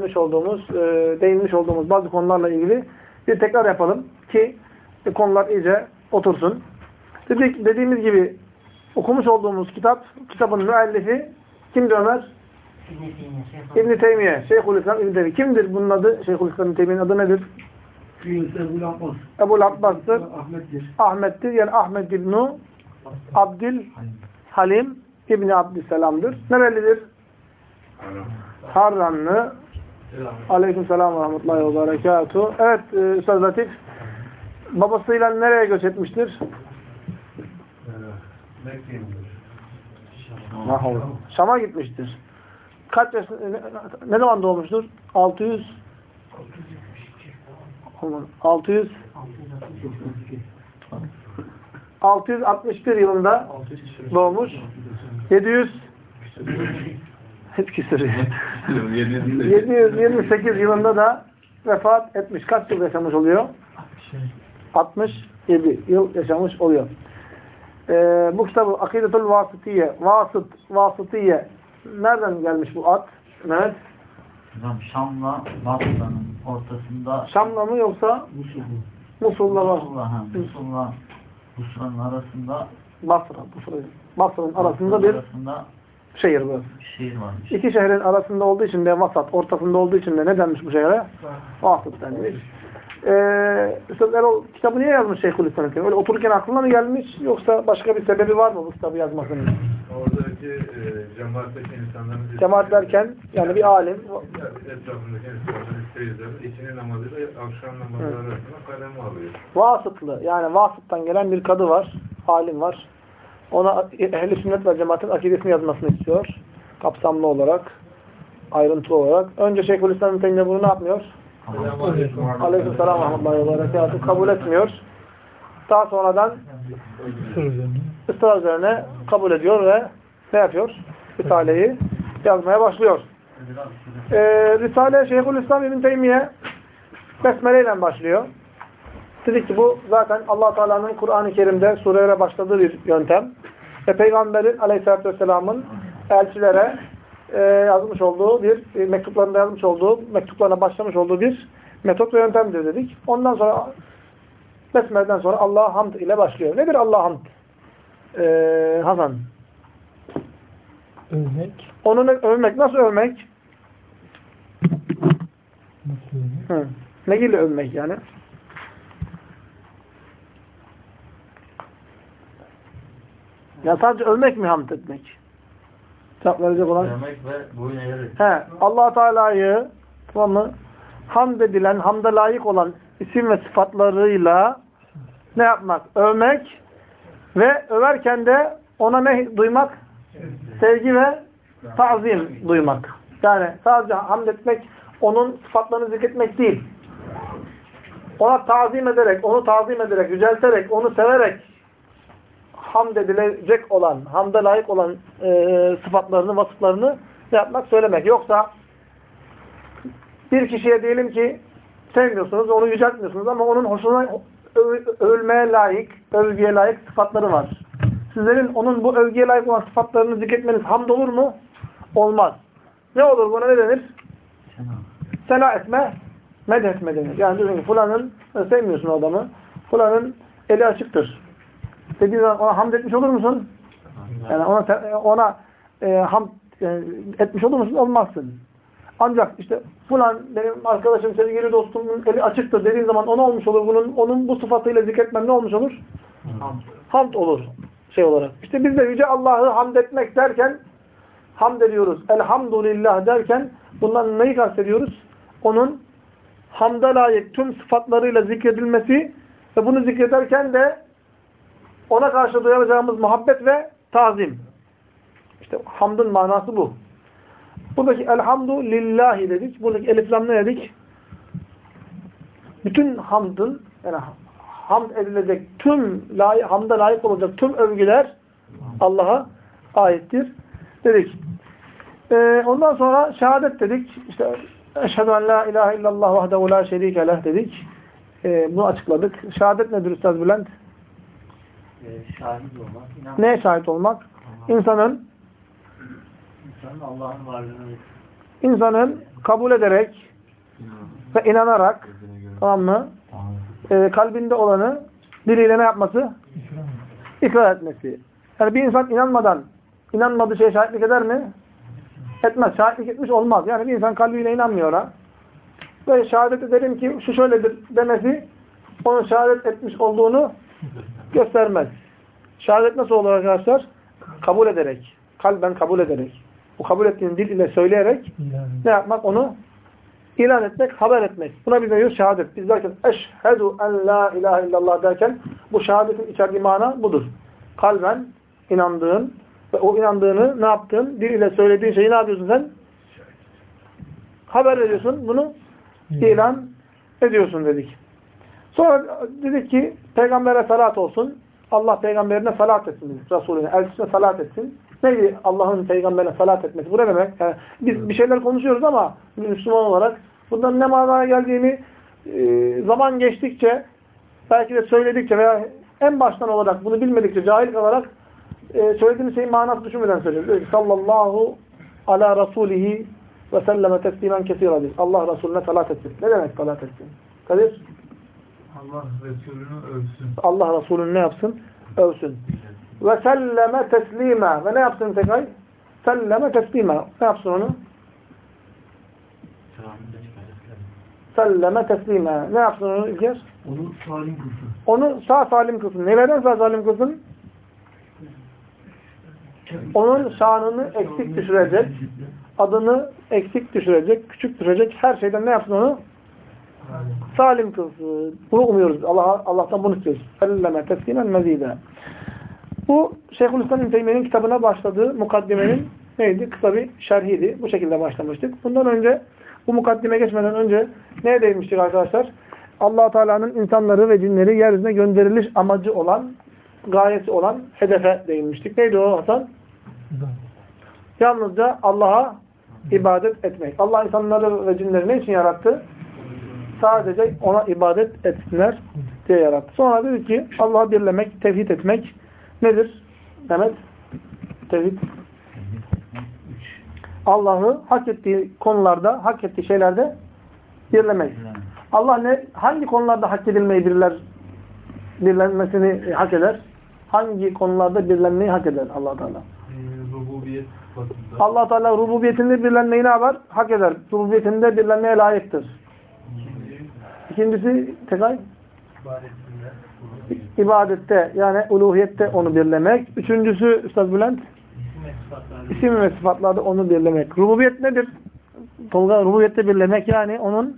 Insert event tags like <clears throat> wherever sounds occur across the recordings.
değinmiş olduğumuz, e, değinmiş olduğumuz bazı konularla ilgili bir tekrar yapalım ki e, konular iyice otursun. Dedik, dediğimiz gibi okumuş olduğumuz kitap, kitabın müellifi kimdi Ömer? İbn-i Teymiye. Şeyhülislam İbn-i Teymiye. Kimdir bunun adı? Şeyhülislam İbn-i Teymiye'nin adı nedir? Ebu Abbas. Ebu Abbas'tır. Ahmet'tir. Ahmet'tir. Yani Ahmet İbn-i Abdül Halim İbni Abdüsselam'dır. Nerelidir? Harranlı. Aleyküm selam ve rahmetullahi ve berekatuhu. Evet e, Üstad Latif. Babasıyla nereye göç etmiştir? Mahvolur. Şam'a gitmiştir. Kaç yaş, ne, ne zaman doğmuştur? 600 600 661 yılında doğmuş. 700 hep küsür. 728 yılında da vefat etmiş. Kaç yıl yaşamış oluyor? 67 yıl yaşamış oluyor. Ee, bu kitabı Akidetul Vasıtiye, Vasıt, Vasıtiye nereden gelmiş bu ad? Hocam Şam'la Basra'nın ortasında Şam'la mı yoksa Musul'la var? Musul'la, ha, Musul'la arasında Basra. Basra. Basra'nın arasında bir arasında şehir bu. şehir varmış. İki şehrin arasında olduğu için de vasat, ortasında olduğu için de ne denmiş bu şehre? Vasıt denmiş. Ee, Üstad Erol kitabı niye yazmış Şeyhülislam Öyle otururken aklına mı gelmiş yoksa başka bir sebebi var mı bu kitabı yazmasının? Oradaki e, cemaatteki insanların Cemaat derken yani bir alim etrafındaki insanların seyirciler ikindi namazıyla akşam namazı arasında kalem alıyor. vasıtlı yani vasıttan gelen bir kadı var, alim var. Ona ehl sünnet ve cemaatin akidesini yazmasını istiyor. Kapsamlı olarak, ayrıntılı olarak. Önce Şeyhülislam Teymiye bunu ne yapmıyor? Aleykümselam rahmetullahi ve berekatuhu. Kabul etmiyor. Daha sonradan ısrar üzerine kabul ediyor ve ne yapıyor? Risale'yi yazmaya başlıyor. Ee, Risale Şeyhülislam İbn Teymiye Besmele ile başlıyor. Dedik ki bu zaten allah Teala'nın Kur'an-ı Kerim'de surelere başladığı bir yöntem. Ve Peygamberin aleyhissalatü vesselamın elçilere e, yazmış olduğu bir, e, mektuplarında yazmış olduğu, mektuplarına başlamış olduğu bir metot ve yöntemdir dedik. Ondan sonra Besmele'den sonra Allah'a hamd ile başlıyor. Nedir Allah'a hamd? Ee, Hasan. Övmek. Onu övmek. Nasıl övmek? Nasıl övmek? Hı. Ne gibi övmek yani? Ya sadece övmek mi hamd etmek? Cevap verecek olan. Demek ve boyun eğerek. He, allah Teala'yı tamam mı? Hamd edilen, hamda layık olan isim ve sıfatlarıyla ne yapmak? Övmek ve överken de ona ne duymak? Sevgi ve tazim duymak. Yani sadece hamd etmek, onun sıfatlarını zikretmek değil. Ona tazim ederek, onu tazim ederek, yücelterek, onu severek hamd edilecek olan, hamda layık olan e, sıfatlarını, vasıflarını yapmak, söylemek. Yoksa bir kişiye diyelim ki sevmiyorsunuz, onu yüceltmiyorsunuz ama onun hoşuna öv- övülmeye layık, övgüye layık sıfatları var. Sizlerin onun bu övgüye layık olan sıfatlarını zikretmeniz hamd olur mu? Olmaz. Ne olur buna ne denir? Sena etme, medhetme denir. Yani diyorsun ki falanın, sevmiyorsun adamı, falanın eli açıktır. Dediğin zaman ona hamd etmiş olur musun? Yani ona, ona e, hamd e, etmiş olur musun? Olmazsın. Ancak işte falan benim arkadaşım, sevgili dostumun eli açıktır dediğin zaman ona olmuş olur. Bunun onun bu sıfatıyla zikretmem ne olmuş olur? Hamd olur şey olarak. İşte biz de yüce Allah'ı hamd etmek derken hamd ediyoruz. Elhamdülillah derken bundan neyi kastediyoruz? Onun hamda layık tüm sıfatlarıyla zikredilmesi ve bunu zikrederken de ona karşı duyacağımız muhabbet ve tazim. İşte hamdın manası bu. Buradaki elhamdu lillahi dedik. Buradaki elif lam ne dedik? Bütün hamdın yani hamd edilecek tüm hamda layık olacak tüm övgüler Allah'a aittir dedik. Ee, ondan sonra şehadet dedik. İşte eşhedü en la ilahe illallah vahdehu la şerike leh dedik. Ee, bunu açıkladık. Şehadet nedir Üstad Bülent? E, şahit olmak, inan, Neye şahit olmak? İnsanın insanın Allah'ın varlığını insanın kabul ederek ve inanarak tamam mı? Ee, kalbinde olanı diliyle ne yapması? İkrar etmesi. Yani bir insan inanmadan inanmadığı şeye şahitlik eder mi? Etmez. Şahitlik etmiş olmaz. Yani bir insan kalbiyle inanmıyor ha. Ve şehadet ederim ki şu şöyledir demesi onun şehadet etmiş olduğunu <laughs> göstermez. Şehadet nasıl olur arkadaşlar? Kabul ederek. Kalben kabul ederek. Bu kabul ettiğin dil ile söyleyerek ne yapmak? Onu ilan etmek, haber etmek. Buna biz ne diyoruz? Şehadet. Biz derken eşhedü en la ilahe illallah derken bu şehadetin içerdiği mana budur. Kalben inandığın ve o inandığını ne yaptığın, dil ile söylediğin şeyi ne yapıyorsun sen? Haber veriyorsun. Bunu ilan ediyorsun dedik. Sonra dedik ki peygambere salat olsun. Allah peygamberine salat etsin dedik. Resulüne, elçisine salat etsin. Neydi Allah'ın peygamberine salat etmesi? Bu ne demek? Yani biz bir şeyler konuşuyoruz ama Müslüman olarak bunların ne manaya geldiğini e, zaman geçtikçe belki de söyledikçe veya en baştan olarak bunu bilmedikçe cahil kalarak e, söylediğimiz şeyin manası düşünmeden söylüyoruz. Sallallahu ala rasulihi ve selleme teslimen kesira diyor. Allah Resulüne salat etsin. Ne demek salat etsin? Kadir? Allah Resulünü övsün. Allah Resulü'nü ne yapsın? Övsün. Ve selleme teslime. Ve ne yapsın tekrar? Selleme teslime. Ne yapsın onu? Selleme teslime. Ne yapsın onu İlker? Onu salim kılsın. Onu sağ salim kılsın. Nelerden sağ salim kılsın? Onun şanını eksik düşürecek, adını eksik düşürecek, küçük düşürecek her şeyden ne yapsın onu? Salim kılsın. Bunu umuyoruz. Allah Allah'tan bunu istiyoruz. Selleme teslimen mezide. Bu Şeyhülislam İbn Teymiye'nin kitabına başladığı mukaddimenin <clears throat> neydi? Kısa bir şerhiydi. Bu şekilde başlamıştık. Bundan önce bu mukaddime geçmeden önce neye değinmiştik arkadaşlar? allah Teala'nın insanları ve cinleri yeryüzüne gönderiliş amacı olan, gayesi olan hedefe değinmiştik. Neydi o Hasan? Yalnızca Allah'a ibadet etmek. Allah insanları ve cinleri ne için yarattı? Sadece ona ibadet etsinler diye yarattı. Sonra dedi ki Allah'ı birlemek, tevhid etmek nedir? Mehmet? Tevhid. Allah'ı hak ettiği konularda, hak ettiği şeylerde birlemek. Allah ne hangi konularda hak edilmeyi birler birlenmesini hak eder? Hangi konularda birlenmeyi hak eder Allah Teala? Rububiyet sıfatında. Allah Teala rububiyetinde birlenmeyi ne yapar? Hak eder. Rububiyetinde birlenmeye layıktır. İkincisi tekrar ibadette yani uluhiyette onu birlemek. Üçüncüsü Üstad Bülent isim ve sıfatlarda onu birlemek. Rububiyet nedir? Tolga rububiyette birlemek yani onun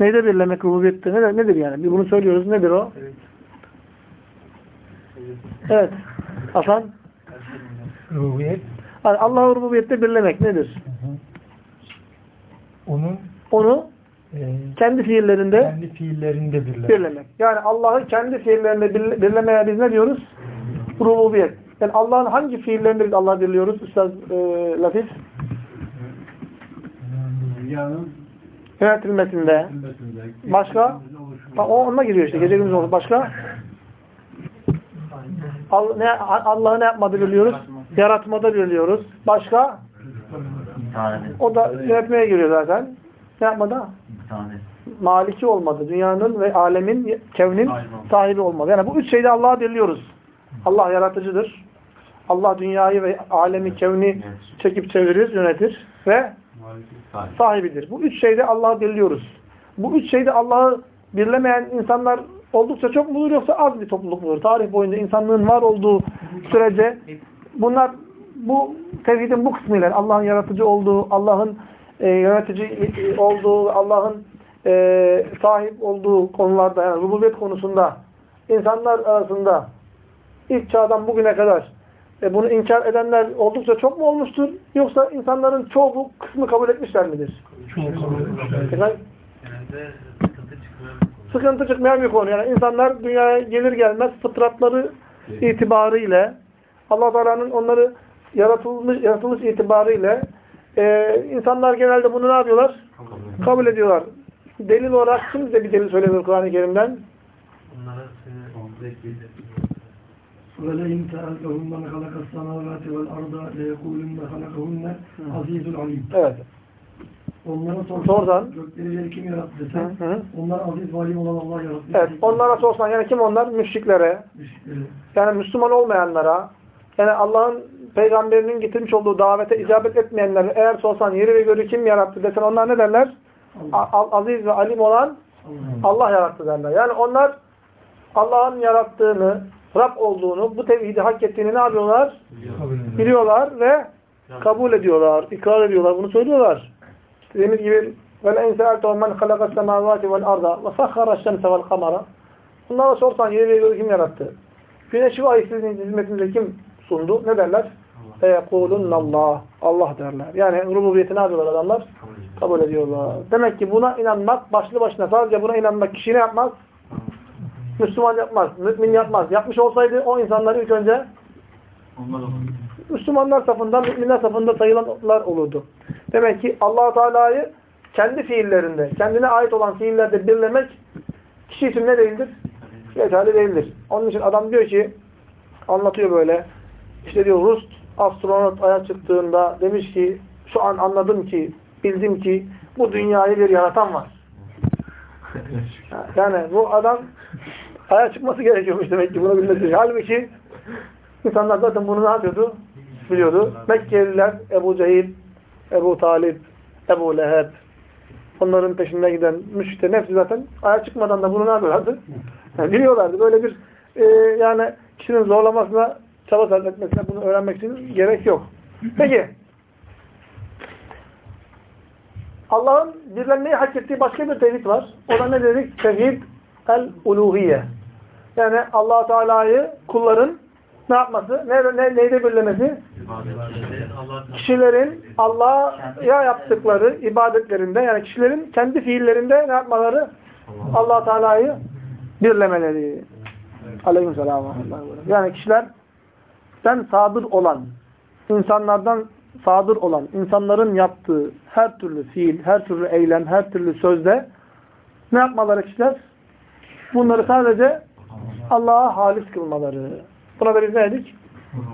neyde birlemek rububiyette? Nedir, nedir yani? Bir bunu söylüyoruz. Nedir o? Evet. Hasan? Rububiyet Yani Allah'ı rububiyette birlemek nedir? onun Onu kendi fiillerinde kendi fiillerinde birler. birlemek. Yani Allah'ı kendi fiillerinde bir- birlemeye biz ne diyoruz? Rububiyet. Yani Allah'ın hangi fiillerinde biz Allah'ı birliyoruz? Üstad e, Latif. Yönetilmesinde. Başka? Ha, o onunla giriyor işte. Gece gündüz olur. Başka? Allah'ı ne yapmadı biliyoruz? Yaratmada biliyoruz. Başka? O da yönetmeye giriyor zaten. Ne yapmada? İmtihan Maliki olmadı. Dünyanın ve alemin, kevnin Aynen. sahibi olmadı. Yani bu üç şeyde Allah'ı birliyoruz. Allah yaratıcıdır. Allah dünyayı ve alemi, kevni çekip çevirir, yönetir ve sahibidir. Bu üç şeyde Allah'ı birliyoruz. Bu üç şeyde Allah'ı birlemeyen insanlar oldukça çok mudur yoksa az bir topluluk mudur? Tarih boyunca insanlığın var olduğu sürece bunlar bu tevhidin bu kısmıyla Allah'ın yaratıcı olduğu, Allah'ın e, yönetici olduğu, Allah'ın e, sahip olduğu konularda yani rububiyet konusunda insanlar arasında ilk çağdan bugüne kadar e, bunu inkar edenler oldukça çok mu olmuştur? Yoksa insanların çoğu bu kısmı kabul etmişler midir? Yani sıkıntı çıkmayan bir konu. Yani insanlar dünyaya gelir gelmez fıtratları itibariyle Allah Teala'nın onları yaratılmış, yaratılmış itibariyle e, insanlar genelde bunu ne yapıyorlar? Kabul ediyorlar. Delil olarak kim bize bir delil söylemiyor Kur'an-ı Kerim'den? وَلَئِنْ سَأَلْتَهُمْ مَنْ خَلَقَ السَّمَاوَاتِ وَالْأَرْضَ لَيَقُولُنَّ خَلَقَهُنَّ عَزِيزٌ عَلِيمٌ Evet. Onlara sorsan, Sorsan. gökleri yeri kim yarattı Hı desen, hı. onlar aziz valim olan Allah yarattı. Evet, onlara sorsan yani kim onlar? Müşriklere, Müşrikleri. yani Müslüman olmayanlara, yani Allah'ın peygamberinin getirmiş olduğu davete icabet etmeyenlere eğer sorsan yeri ve göğü kim yarattı desen onlar ne derler? Allah. A- aziz ve alim olan Allah. Allah yarattı derler. Yani onlar Allah'ın yarattığını, Rab olduğunu, bu tevhidi hak ettiğini ne yapıyorlar? Kabul ediyorum. Biliyorlar ve kabul ediyorlar, ikrar ediyorlar, bunu söylüyorlar. Dediğimiz gibi وَلَاِنْ سَأَلْتَهُمْ مَنْ خَلَقَ السَّمَاوَاتِ وَالْاَرْضَ وَسَخَّرَ الشَّمْسَ وَالْقَمَرَ Bunlara sorsan yeri ve göğü kim yarattı? Güneşi ve ayı sizin hizmetinize kim sundu? Ne derler? فَيَقُولُنَّ Allah. Allah derler. Yani rububiyeti ne yapıyorlar adamlar? Kabul ediyorlar. Demek ki buna inanmak başlı başına sadece buna inanmak kişi ne yapmaz? Müslüman yapmaz, mümin yapmaz. Yapmış olsaydı o insanları ilk önce Müslümanlar safından, müminler safında sayılanlar olurdu. Demek ki allah Teala'yı kendi fiillerinde, kendine ait olan fiillerde birlemek kişi için ne değildir? Yeterli değildir. Onun için adam diyor ki, anlatıyor böyle, işte diyor Rus astronot aya çıktığında demiş ki, şu an anladım ki, bildim ki bu dünyayı bir yaratan var. <laughs> Yani bu adam aya çıkması gerekiyormuş demek ki bunu bilmesi. Halbuki insanlar zaten bunu ne yapıyordu? Biliyordu. Mekkeliler Ebu Cehil, Ebu Talib, Ebu Leheb onların peşinden giden müşriklerin hepsi zaten aya çıkmadan da bunu ne yapıyorlardı? Yani biliyorlardı. Böyle bir e, yani kişinin zorlamasına çaba sarf etmesine bunu öğrenmek için gerek yok. Peki Allah'ın birlenmeyi hak ettiği başka bir tevhid var. O da ne dedik? Tevhid el-uluhiye. Yani allah Teala'yı kulların ne yapması? Ne, ne, neyde birlemesi? Kişilerin Allah'a yaptıkları ibadetlerinde yani kişilerin kendi fiillerinde ne yapmaları? allah Teala'yı birlemeleri. Aleykümselam. Yani kişilerden sadır olan, insanlardan sadır olan, insanların yaptığı her türlü fiil, her türlü eylem, her türlü sözde ne yapmaları kişiler? Bunları sadece Allah'a halis kılmaları. Buna da biz ne dedik?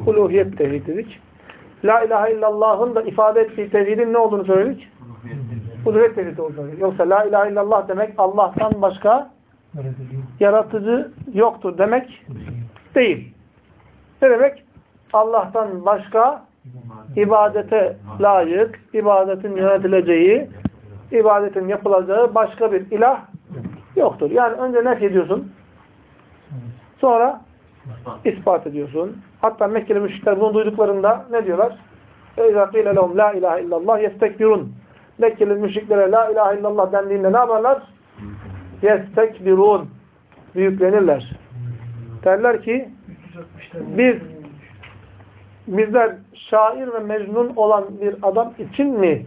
Uluhiyet tevhid dedik. La ilahe illallah'ın da ifade ettiği tevhidin ne olduğunu söyledik? Uluhiyet tevhidi olduğunu. Yoksa la ilahe illallah demek Allah'tan başka yaratıcı yoktur demek değil. Ne demek? Allah'tan başka ibadete layık, ibadetin yönetileceği, ibadetin yapılacağı başka bir ilah yoktur. Yani önce nef ediyorsun. Sonra ispat ediyorsun. Hatta Mekkeli müşrikler bunu duyduklarında ne diyorlar? اِذَا قِيلَ لَهُمْ لَا اِلَٰهَ اِلَّا اللّٰهِ يَسْتَكْبِرُونَ Mekkeli müşriklere la ilahe illallah dendiğinde ne yaparlar? يَسْتَكْبِرُونَ Büyüklenirler. Derler ki biz bizler şair ve mecnun olan bir adam için mi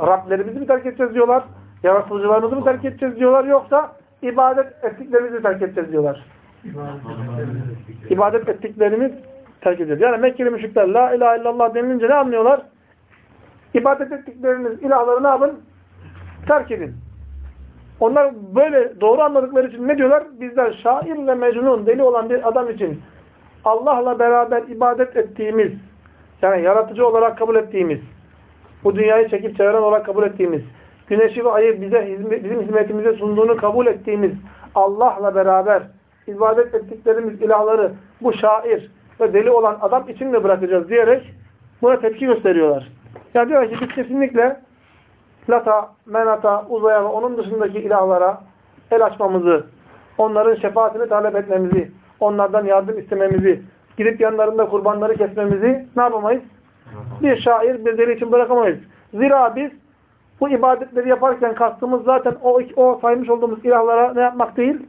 Rablerimizi mi terk edeceğiz diyorlar? Yaratıcılarımızı mı terk edeceğiz diyorlar? Yoksa ibadet ettiklerimizi mi terk edeceğiz diyorlar? İbadet ettiklerimiz terk edeceğiz. Yani Mekkeli müşrikler la ilahe illallah denilince ne anlıyorlar? İbadet ettikleriniz ilahları ne yapın? Terk edin. Onlar böyle doğru anladıkları için ne diyorlar? Bizler şair ve mecnun, deli olan bir adam için Allah'la beraber ibadet ettiğimiz, yani yaratıcı olarak kabul ettiğimiz, bu dünyayı çekip çeviren olarak kabul ettiğimiz, güneşi ve ayı bize bizim hizmetimize sunduğunu kabul ettiğimiz Allah'la beraber ibadet ettiklerimiz ilahları bu şair ve deli olan adam için mi bırakacağız diyerek buna tepki gösteriyorlar. Yani diyor ki biz kesinlikle Lata, Menata, Uzaya ve onun dışındaki ilahlara el açmamızı, onların şefaatini talep etmemizi, onlardan yardım istememizi, gidip yanlarında kurbanları kesmemizi ne yapamayız? Bir şair, bir deli için bırakamayız. Zira biz bu ibadetleri yaparken kastımız zaten o, o saymış olduğumuz ilahlara ne yapmak değil?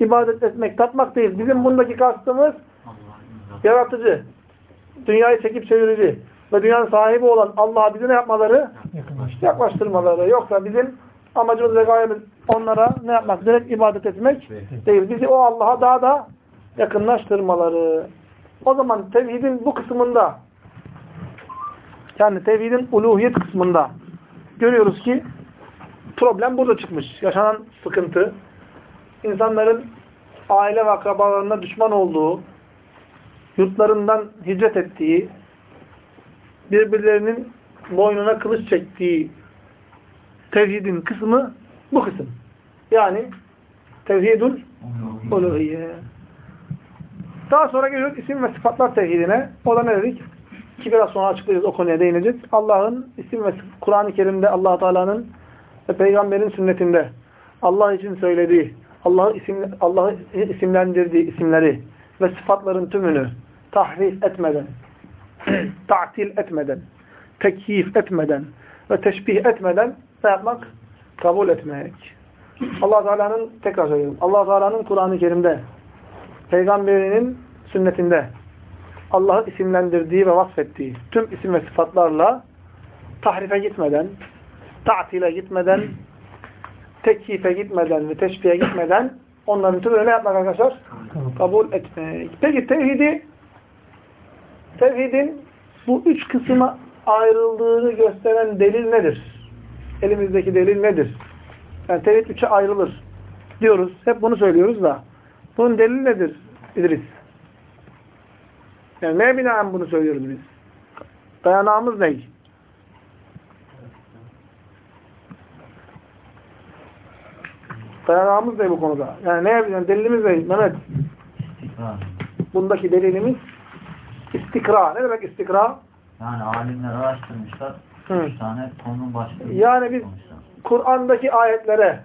İbadet etmek, tatmak değil. Bizim bundaki kastımız yaratıcı, dünyayı çekip çevirici ve dünyanın sahibi olan Allah'a bizi ne yapmaları? Yaklaştırmaları. Yoksa bizim amacımız ve gayemiz onlara ne yapmak? Direkt ibadet etmek değil. Bizi o Allah'a daha da yakınlaştırmaları. O zaman tevhidin bu kısmında yani tevhidin uluhiyet kısmında görüyoruz ki problem burada çıkmış. Yaşanan sıkıntı insanların aile ve akrabalarına düşman olduğu yurtlarından hicret ettiği birbirlerinin boynuna kılıç çektiği tevhidin kısmı bu kısım. Yani tevhidul uluhiyye. Daha sonra geliyoruz isim ve sıfatlar tevhidine. O da ne dedik? Ki biraz sonra açıklayacağız, o konuya değineceğiz. Allah'ın isim ve Kur'an-ı Kerim'de allah Teala'nın ve Peygamberin sünnetinde Allah için söylediği, Allah'ı isim, Allah'ı isimlendirdiği isimleri ve sıfatların tümünü tahrif etmeden, <clears throat> ta'til etmeden, tekyif etmeden ve teşbih etmeden ne yapmak? Kabul etmek. Allah Teala'nın tekrar söylüyorum. Allah Teala'nın Kur'an-ı Kerim'de, Peygamberinin sünnetinde Allah'ı isimlendirdiği ve vasfettiği tüm isim ve sıfatlarla tahrife gitmeden, ta'tile gitmeden, tekyife gitmeden ve teşbihe gitmeden onların tümünü ne yapmak arkadaşlar? Kabul etmek. Peki tevhidi tevhidin bu üç kısma ayrıldığını gösteren delil nedir? Elimizdeki delil nedir? Yani tevhid üçe ayrılır diyoruz. Hep bunu söylüyoruz da. Bunun delili nedir İdris? Yani neye binaen bunu söylüyoruz biz? Dayanağımız ne? Dayanağımız ne bu konuda? Yani ne yani delilimiz ne? Mehmet. Bundaki delilimiz istikra. Ne demek istikra? Yani alimler araştırmışlar. Hı. Üç tane konunun başlığı. Yani biz. Kur'an'daki ayetlere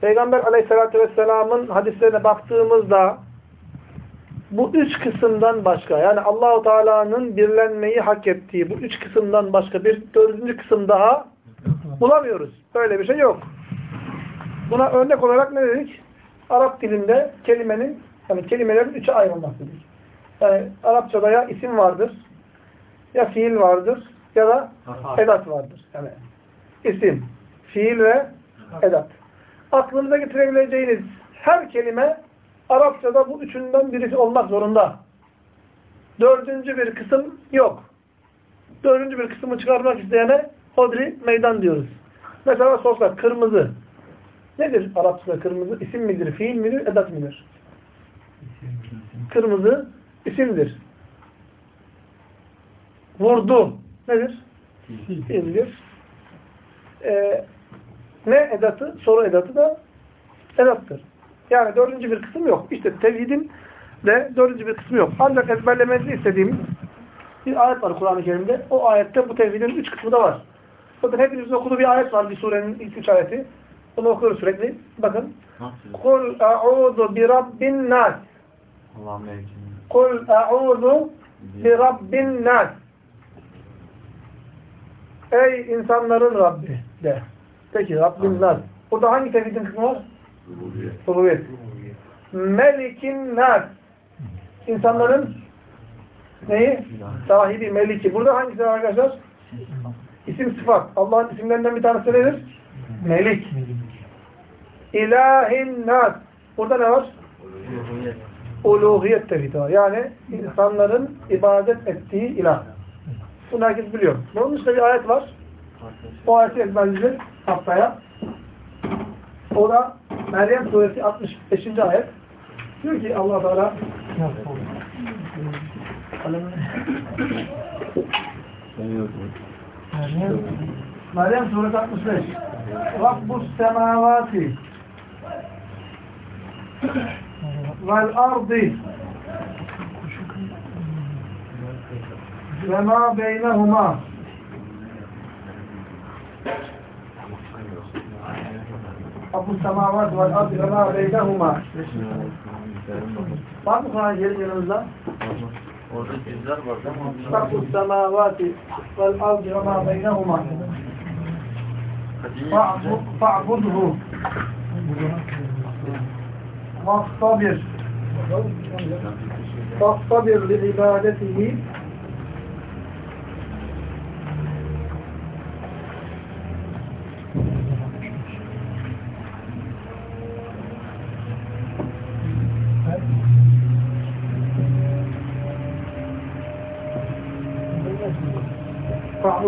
Peygamber aleyhissalatü vesselamın hadislerine baktığımızda bu üç kısımdan başka yani Allahu Teala'nın birlenmeyi hak ettiği bu üç kısımdan başka bir dördüncü kısım daha bulamıyoruz. Böyle bir şey yok. Buna örnek olarak ne dedik? Arap dilinde kelimenin yani kelimelerin üçe ayrılması dedik. Yani Arapçada ya isim vardır, ya fiil vardır ya da edat vardır. Yani isim, fiil ve edat. Aklınıza getirebileceğiniz her kelime Arapçada bu üçünden birisi olmak zorunda. Dördüncü bir kısım yok. Dördüncü bir kısmı çıkarmak isteyene hodri meydan diyoruz. Mesela sorsak kırmızı. Nedir Arapçada kırmızı? İsim midir, fiil midir, edat midir? Kırmızı isimdir. Vurdu. Nedir? Fiildir. Ee, ne edatı? Soru edatı da edattır. Yani dördüncü bir kısım yok. İşte tevhidin de dördüncü bir kısmı yok. Ancak ezberlemenizi istediğim bir ayet var Kur'an-ı Kerim'de. O ayette bu tevhidin üç kısmı da var. Bakın hepinizin okuduğu bir ayet var bir surenin ilk üç ayeti. Bunu okuyoruz sürekli. Bakın. Kul a'udhu bi rabbin nas. Kul a'udhu bi rabbin nas. Ey insanların Rabbi de. Peki Rabbin nas. Burada hangi tevhidin kısmı var? Rububiyet. Melikin nas. İnsanların neyi? Sahibi, meliki. Burada hangisi var arkadaşlar? İsim sıfat. Allah'ın isimlerinden bir tanesi nedir? Melik. İlahin nas. Burada ne var? Uluhiyet tevhidi var. Yani insanların ibadet ettiği ilah. Bunu herkes biliyor. Bunun dışında bir ayet var. O ayeti ezberleyeceğiz haftaya. O da Meryem suresi 65. ayet. Diyor ki Allah Teala Meryem suresi 65. Rabbus semavati vel ardi ve ma beynehuma Abu semavat ve ardı ve ma beynehuma. Var mı Kur'an yeri yanınızda? Orada cüzler var ve ardı ve ma beynehuma. Fa'budhu. Mahtabir. Mahtabir li ibadetihi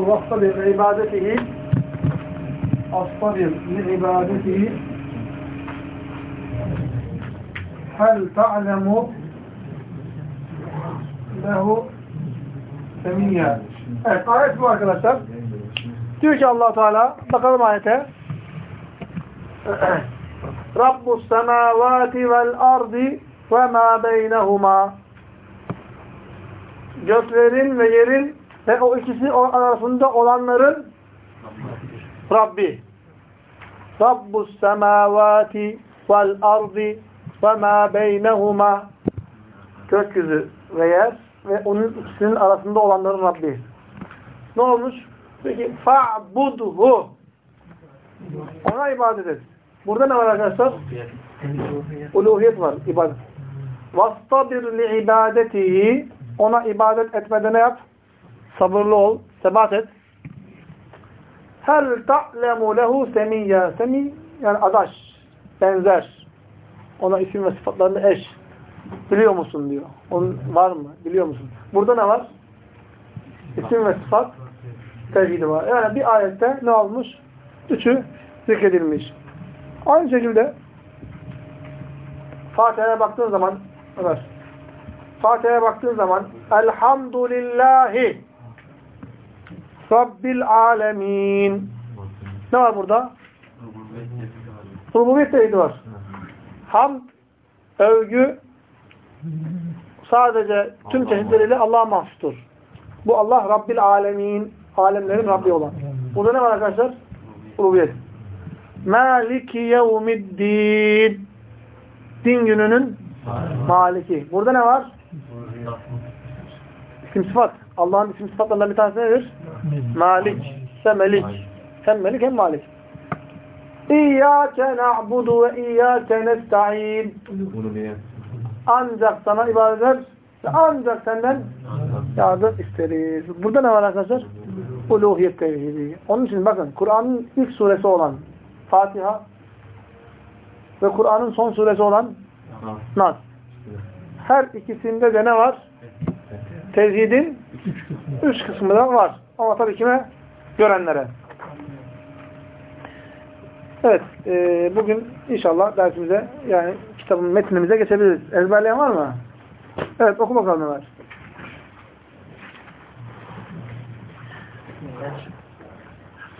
vasfa bir ibadetihi asla bir min ibadetihi. Hel ta'lemu lehu semiyya Evet ayet bu arkadaşlar. Diyor ki allah Teala bakalım ayete. <clears throat> Rabbus semavati vel ardi ve ma beynehuma. Göklerin ve yerin ve o ikisi arasında olanların Rabbi. Rabbus semavati vel ardi ve ma beynehuma gökyüzü ve yer ve onun ikisinin arasında olanların Rabbi. Ne olmuş? Peki fa'budhu ona ibadet et. Burada ne var arkadaşlar? Uluhiyet var, ibadet. Vastabir li ibadetihi ona ibadet etmede ne yap? Sabırlı ol, sebat et. Hel ta'lemu lehu semiyya. Semi yani adaş, benzer. Ona isim ve sıfatlarını eş. Biliyor musun diyor. Onun var mı? Biliyor musun? Burada ne var? İsim ve sıfat tevhidi var. Yani bir ayette ne olmuş? Üçü zikredilmiş. Aynı şekilde Fatiha'ya baktığın zaman evet. Fatiha'ya baktığın zaman Elhamdülillahi Rabbil alemin ne var burada? Rububiyet tevhidi var. Hamd, övgü sadece tüm çeşitleriyle Allah'a mahsustur. Bu Allah Rabbil alemin alemlerin Rabbi olan. Burada ne var arkadaşlar? Rububiyet. Maliki yevmiddin Din gününün maliki. Burada ne var? İsim sıfat. Allah'ın isim sıfatlarından bir tanesi nedir? Malik. Hem melik. Hem melik hem malik. İyyâke na'budu ve iyyâke nesta'in. Ancak sana ibadet eder ve ancak senden yardım isteriz. Burada ne var arkadaşlar? Uluhiyet tevhidi. Onun için bakın Kur'an'ın ilk suresi olan Fatiha ve Kur'an'ın son suresi olan Nas. Her ikisinde de ne var? Tevhidin üç kısmı da var. Ama tabii kime? Görenlere. Evet. E, bugün inşallah dersimize yani kitabın metnimize geçebiliriz. Ezberleyen var mı? Evet oku bakalım Ömer.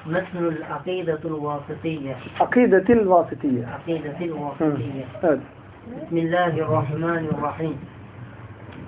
Nesnül akidetul vasitiyye. Akidetil vasitiyye. Akidetil vasitiyye. Evet. Bismillahirrahmanirrahim.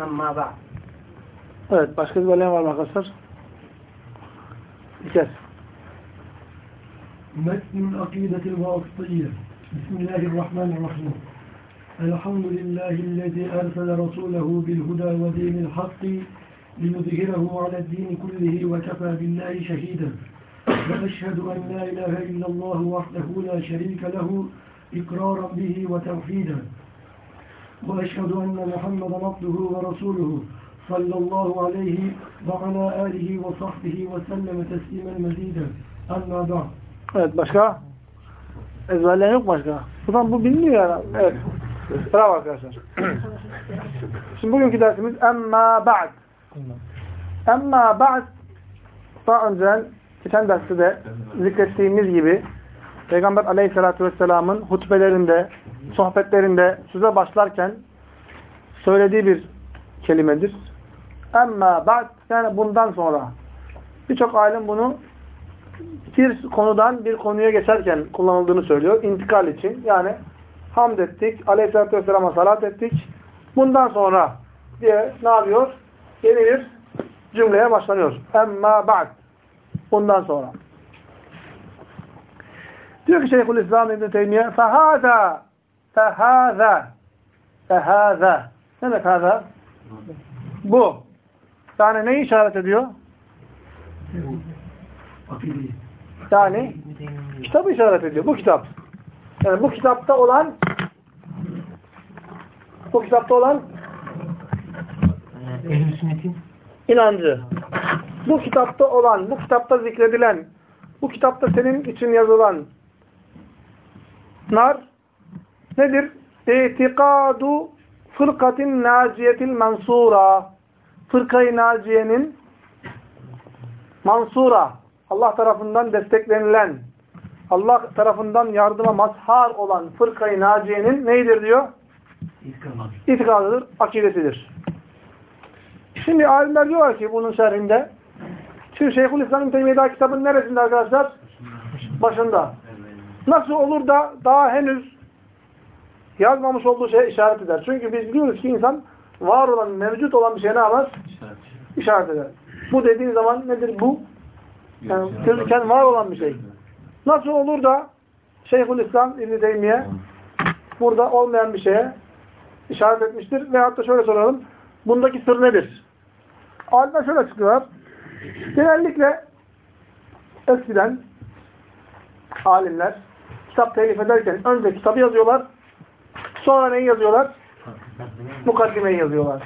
أما بعد Evet. Başka ezberleyen var mı arkadaşlar? Bir kez. متن العقيدة الواسطية بسم الله الرحمن الرحيم الحمد لله الذي أرسل رسوله بالهدى ودين الحق ليظهره على الدين كله وكفى بالله شهيدا وأشهد أن لا إله إلا الله وحده لا شريك له إقرارا به وتوحيدا وأشهد أن محمدا عبده ورسوله صلى الله عليه وعلى آله وصحبه وسلم تسليما مزيدا أما بعد Evet. Başka? Ezberleyen yok mu başka? Buradan bu biliniyor yani. Evet. Bravo arkadaşlar. <clears throat> Şimdi bugünkü dersimiz Emma Ba'd. Emma Ba'd daha önce geçen derste de zikrettiğimiz gibi Peygamber Aleyhisselatü vesselamın hutbelerinde, sohbetlerinde söze başlarken söylediği bir kelimedir. Emma Ba'd yani bundan sonra. Birçok alim bunu bir konudan bir konuya geçerken kullanıldığını söylüyor. İntikal için. Yani hamd ettik. Aleyhisselatü Vesselam'a salat ettik. Bundan sonra diye ne yapıyor? Yeni bir cümleye başlanıyor. Emma ba'd. Bundan sonra. Diyor ki Şeyhülislam İbn-i Teymiye fehâzâ fehâzâ fehâzâ ne demek hâzâ? Bu. Yani neyi işaret ediyor? Yani kitabı işaret ediyor. Bu kitap. Yani bu kitapta olan bu kitapta olan Ehl-i sünnetin inancı. Bu kitapta olan, bu kitapta zikredilen, bu kitapta senin için yazılan nar nedir? İtikadu fırkatin naciyetil mansura. Fırkayı naciyenin mansura. Allah tarafından desteklenilen, Allah tarafından yardıma mazhar olan fırkayı naciyenin neydir diyor? İtikadıdır, akidesidir. Şimdi alimler diyorlar ki bunun şerhinde Şimdi Şeyhülislam'ın Teymiye kitabın neresinde arkadaşlar? Başında. Nasıl olur da daha henüz yazmamış olduğu şeye işaret eder. Çünkü biz biliyoruz ki insan var olan, mevcut olan bir şey ne yapar? İşaret eder. Bu dediğin zaman nedir bu? Yani gözüken var olan bir şey. Nasıl olur da Şeyhülislam İbn-i Teymiye burada olmayan bir şeye işaret etmiştir. Veyahut da şöyle soralım. Bundaki sır nedir? Alimler şöyle açıklıyorlar. Genellikle eskiden alimler kitap telif ederken önce kitabı yazıyorlar. Sonra neyi yazıyorlar? Mukaddimeyi yazıyorlar.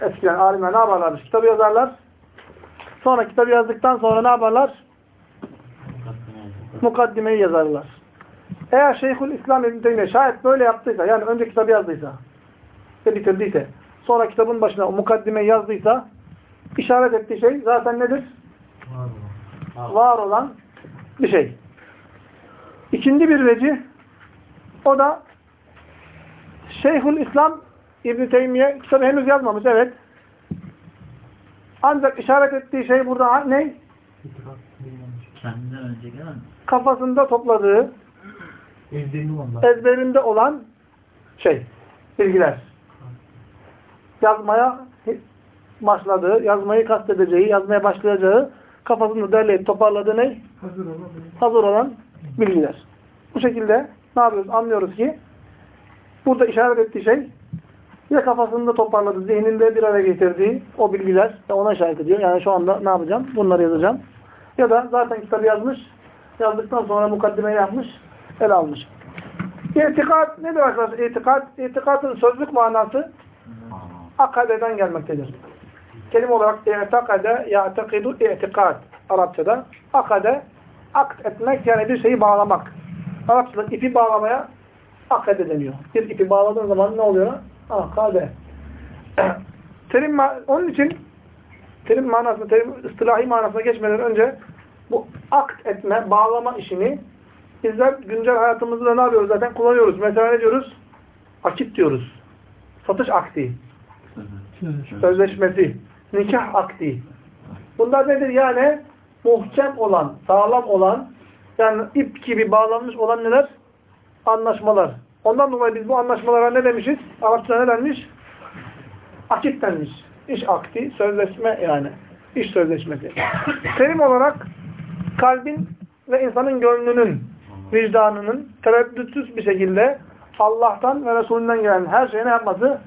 Eskiden alimler ne yaparlarmış? Kitabı yazarlar. Sonra kitabı yazdıktan sonra ne yaparlar? Mukaddimeyi yazarlar. Eğer Şeyhül İslam İbn Teymiye şayet böyle yaptıysa, yani önce kitabı yazdıysa ve bitirdiyse, sonra kitabın başına o mukaddimeyi yazdıysa, işaret ettiği şey zaten nedir? Var olan bir şey. İkinci bir veci, o da Şeyhül İslam İbn Teymiye kitabı henüz yazmamış, evet. Ancak işaret ettiği şey burada ne? Kendinden önce gelen Kafasında topladığı, ezberinde olan şey, bilgiler. Yazmaya başladığı, yazmayı kastedeceği, yazmaya başlayacağı, kafasında derleyip toparladığı ne? Hazır olan. Hazır olan bilgiler. Bu şekilde ne yapıyoruz? Anlıyoruz ki burada işaret ettiği şey ya kafasında toparladığı, zihninde bir araya getirdiği o bilgiler ona işaret ediyor. Yani şu anda ne yapacağım? Bunları yazacağım. Ya da zaten kitabı yazmış, yazdıktan sonra mukaddime yapmış, ele almış. İtikat nedir arkadaşlar? İtikat, itikadın sözlük manası akadeden gelmektedir. Kelime olarak i'takade, ya'takidu i'tikad Arapçada. Akade, akt etmek yani bir şeyi bağlamak. Arapçada ipi bağlamaya akade deniyor. Bir ipi bağladığın zaman ne oluyor? Akade. <clears throat> terim onun için terim manasına, terim ıstilahi manasına geçmeden önce bu akt etme, bağlama işini bizler güncel hayatımızda ne yapıyoruz zaten? Kullanıyoruz. Mesela ne diyoruz? Akit diyoruz. Satış akti. Sözleşmesi. Nikah akdi. Bunlar nedir? Yani muhkem olan, sağlam olan, yani ip gibi bağlanmış olan neler? Anlaşmalar. Ondan dolayı biz bu anlaşmalara ne demişiz? Arapçada ne denmiş? Akit denmiş. İş akdi, sözleşme yani. İş sözleşmesi. Terim olarak kalbin ve insanın gönlünün, vicdanının tereddütsüz bir şekilde Allah'tan ve Resulünden gelen her şeyine yapması,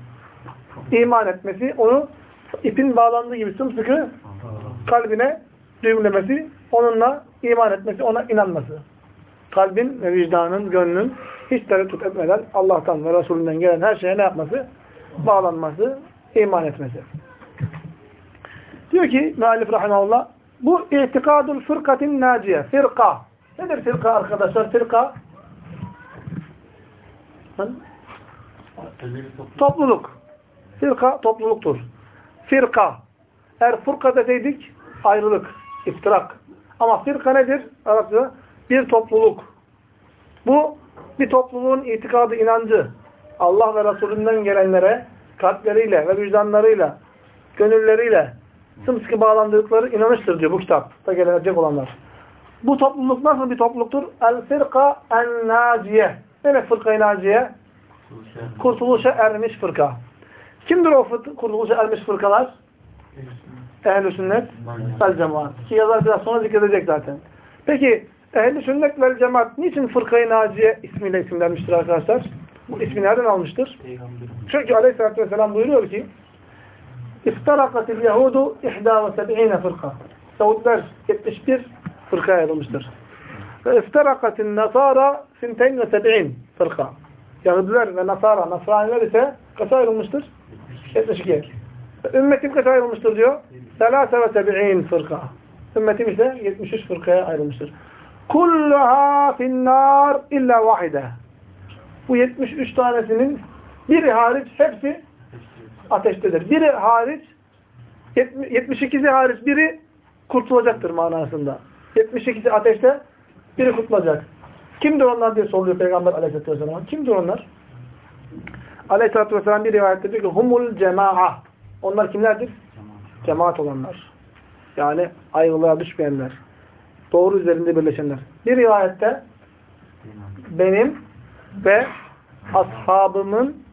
iman etmesi, onu ipin bağlandığı gibi sımsıkı kalbine düğümlemesi, onunla iman etmesi, ona inanması. Kalbin ve vicdanın, gönlün hiç tereddüt etmeden Allah'tan ve Resulünden gelen her şeye ne yapması? Bağlanması, iman etmesi. Diyor ki müellif rahimahullah bu itikadul fırkatin naciye. Firka. Nedir firka arkadaşlar? Firka topluluk. Firka topluluktur. Firka. Eğer fırka deseydik ayrılık, iftirak. Ama firka nedir? Arapçada bir topluluk. Bu bir topluluğun itikadı, inancı. Allah ve Resulünden gelenlere kalpleriyle ve vicdanlarıyla, gönülleriyle sımsıkı bağlandıkları inanıştır diyor bu kitapta gelecek olanlar. Bu topluluk nasıl bir topluluktur? El-firka en-naciye. Ne demek fırka-i naciye? Kurtuluşa ermiş fırka. Kimdir o kurtuluşa ermiş fırkalar? Ehl-i sünnet vel cemaat. Ki yazar biraz sonra zikredecek zaten. Peki ehl-i sünnet vel cemaat niçin fırka-i naciye ismiyle isimlenmiştir arkadaşlar? Bu ismi nereden almıştır? Çünkü aleyhissalatü vesselam buyuruyor ki İftarakatil Yahudu 71 fırka. Yahudiler 71 fırkaya ayrılmıştır. Ve iftarakatil Nasara 72 fırka. Yahudiler ve Nasara, Nasraniler ise kaça ayrılmıştır? 72. Ümmetim kaça ayrılmıştır diyor? 73 fırka. Ümmetim ise 73 fırkaya ayrılmıştır. Kulluha finnar illa vahide. Bu 73 tanesinin biri hariç hepsi ateştedir. Biri hariç 72'si hariç biri kurtulacaktır manasında. 72'si ateşte biri kurtulacak. Kimdir onlar diye soruyor Peygamber aleyhisselatü vesselam. Kimdir onlar? Aleyhisselatü vesselam bir rivayette diyor ki humul cema'a. Onlar kimlerdir? Cemaat olanlar. Yani ayrılığa düşmeyenler. Doğru üzerinde birleşenler. Bir rivayette benim ve ashabımın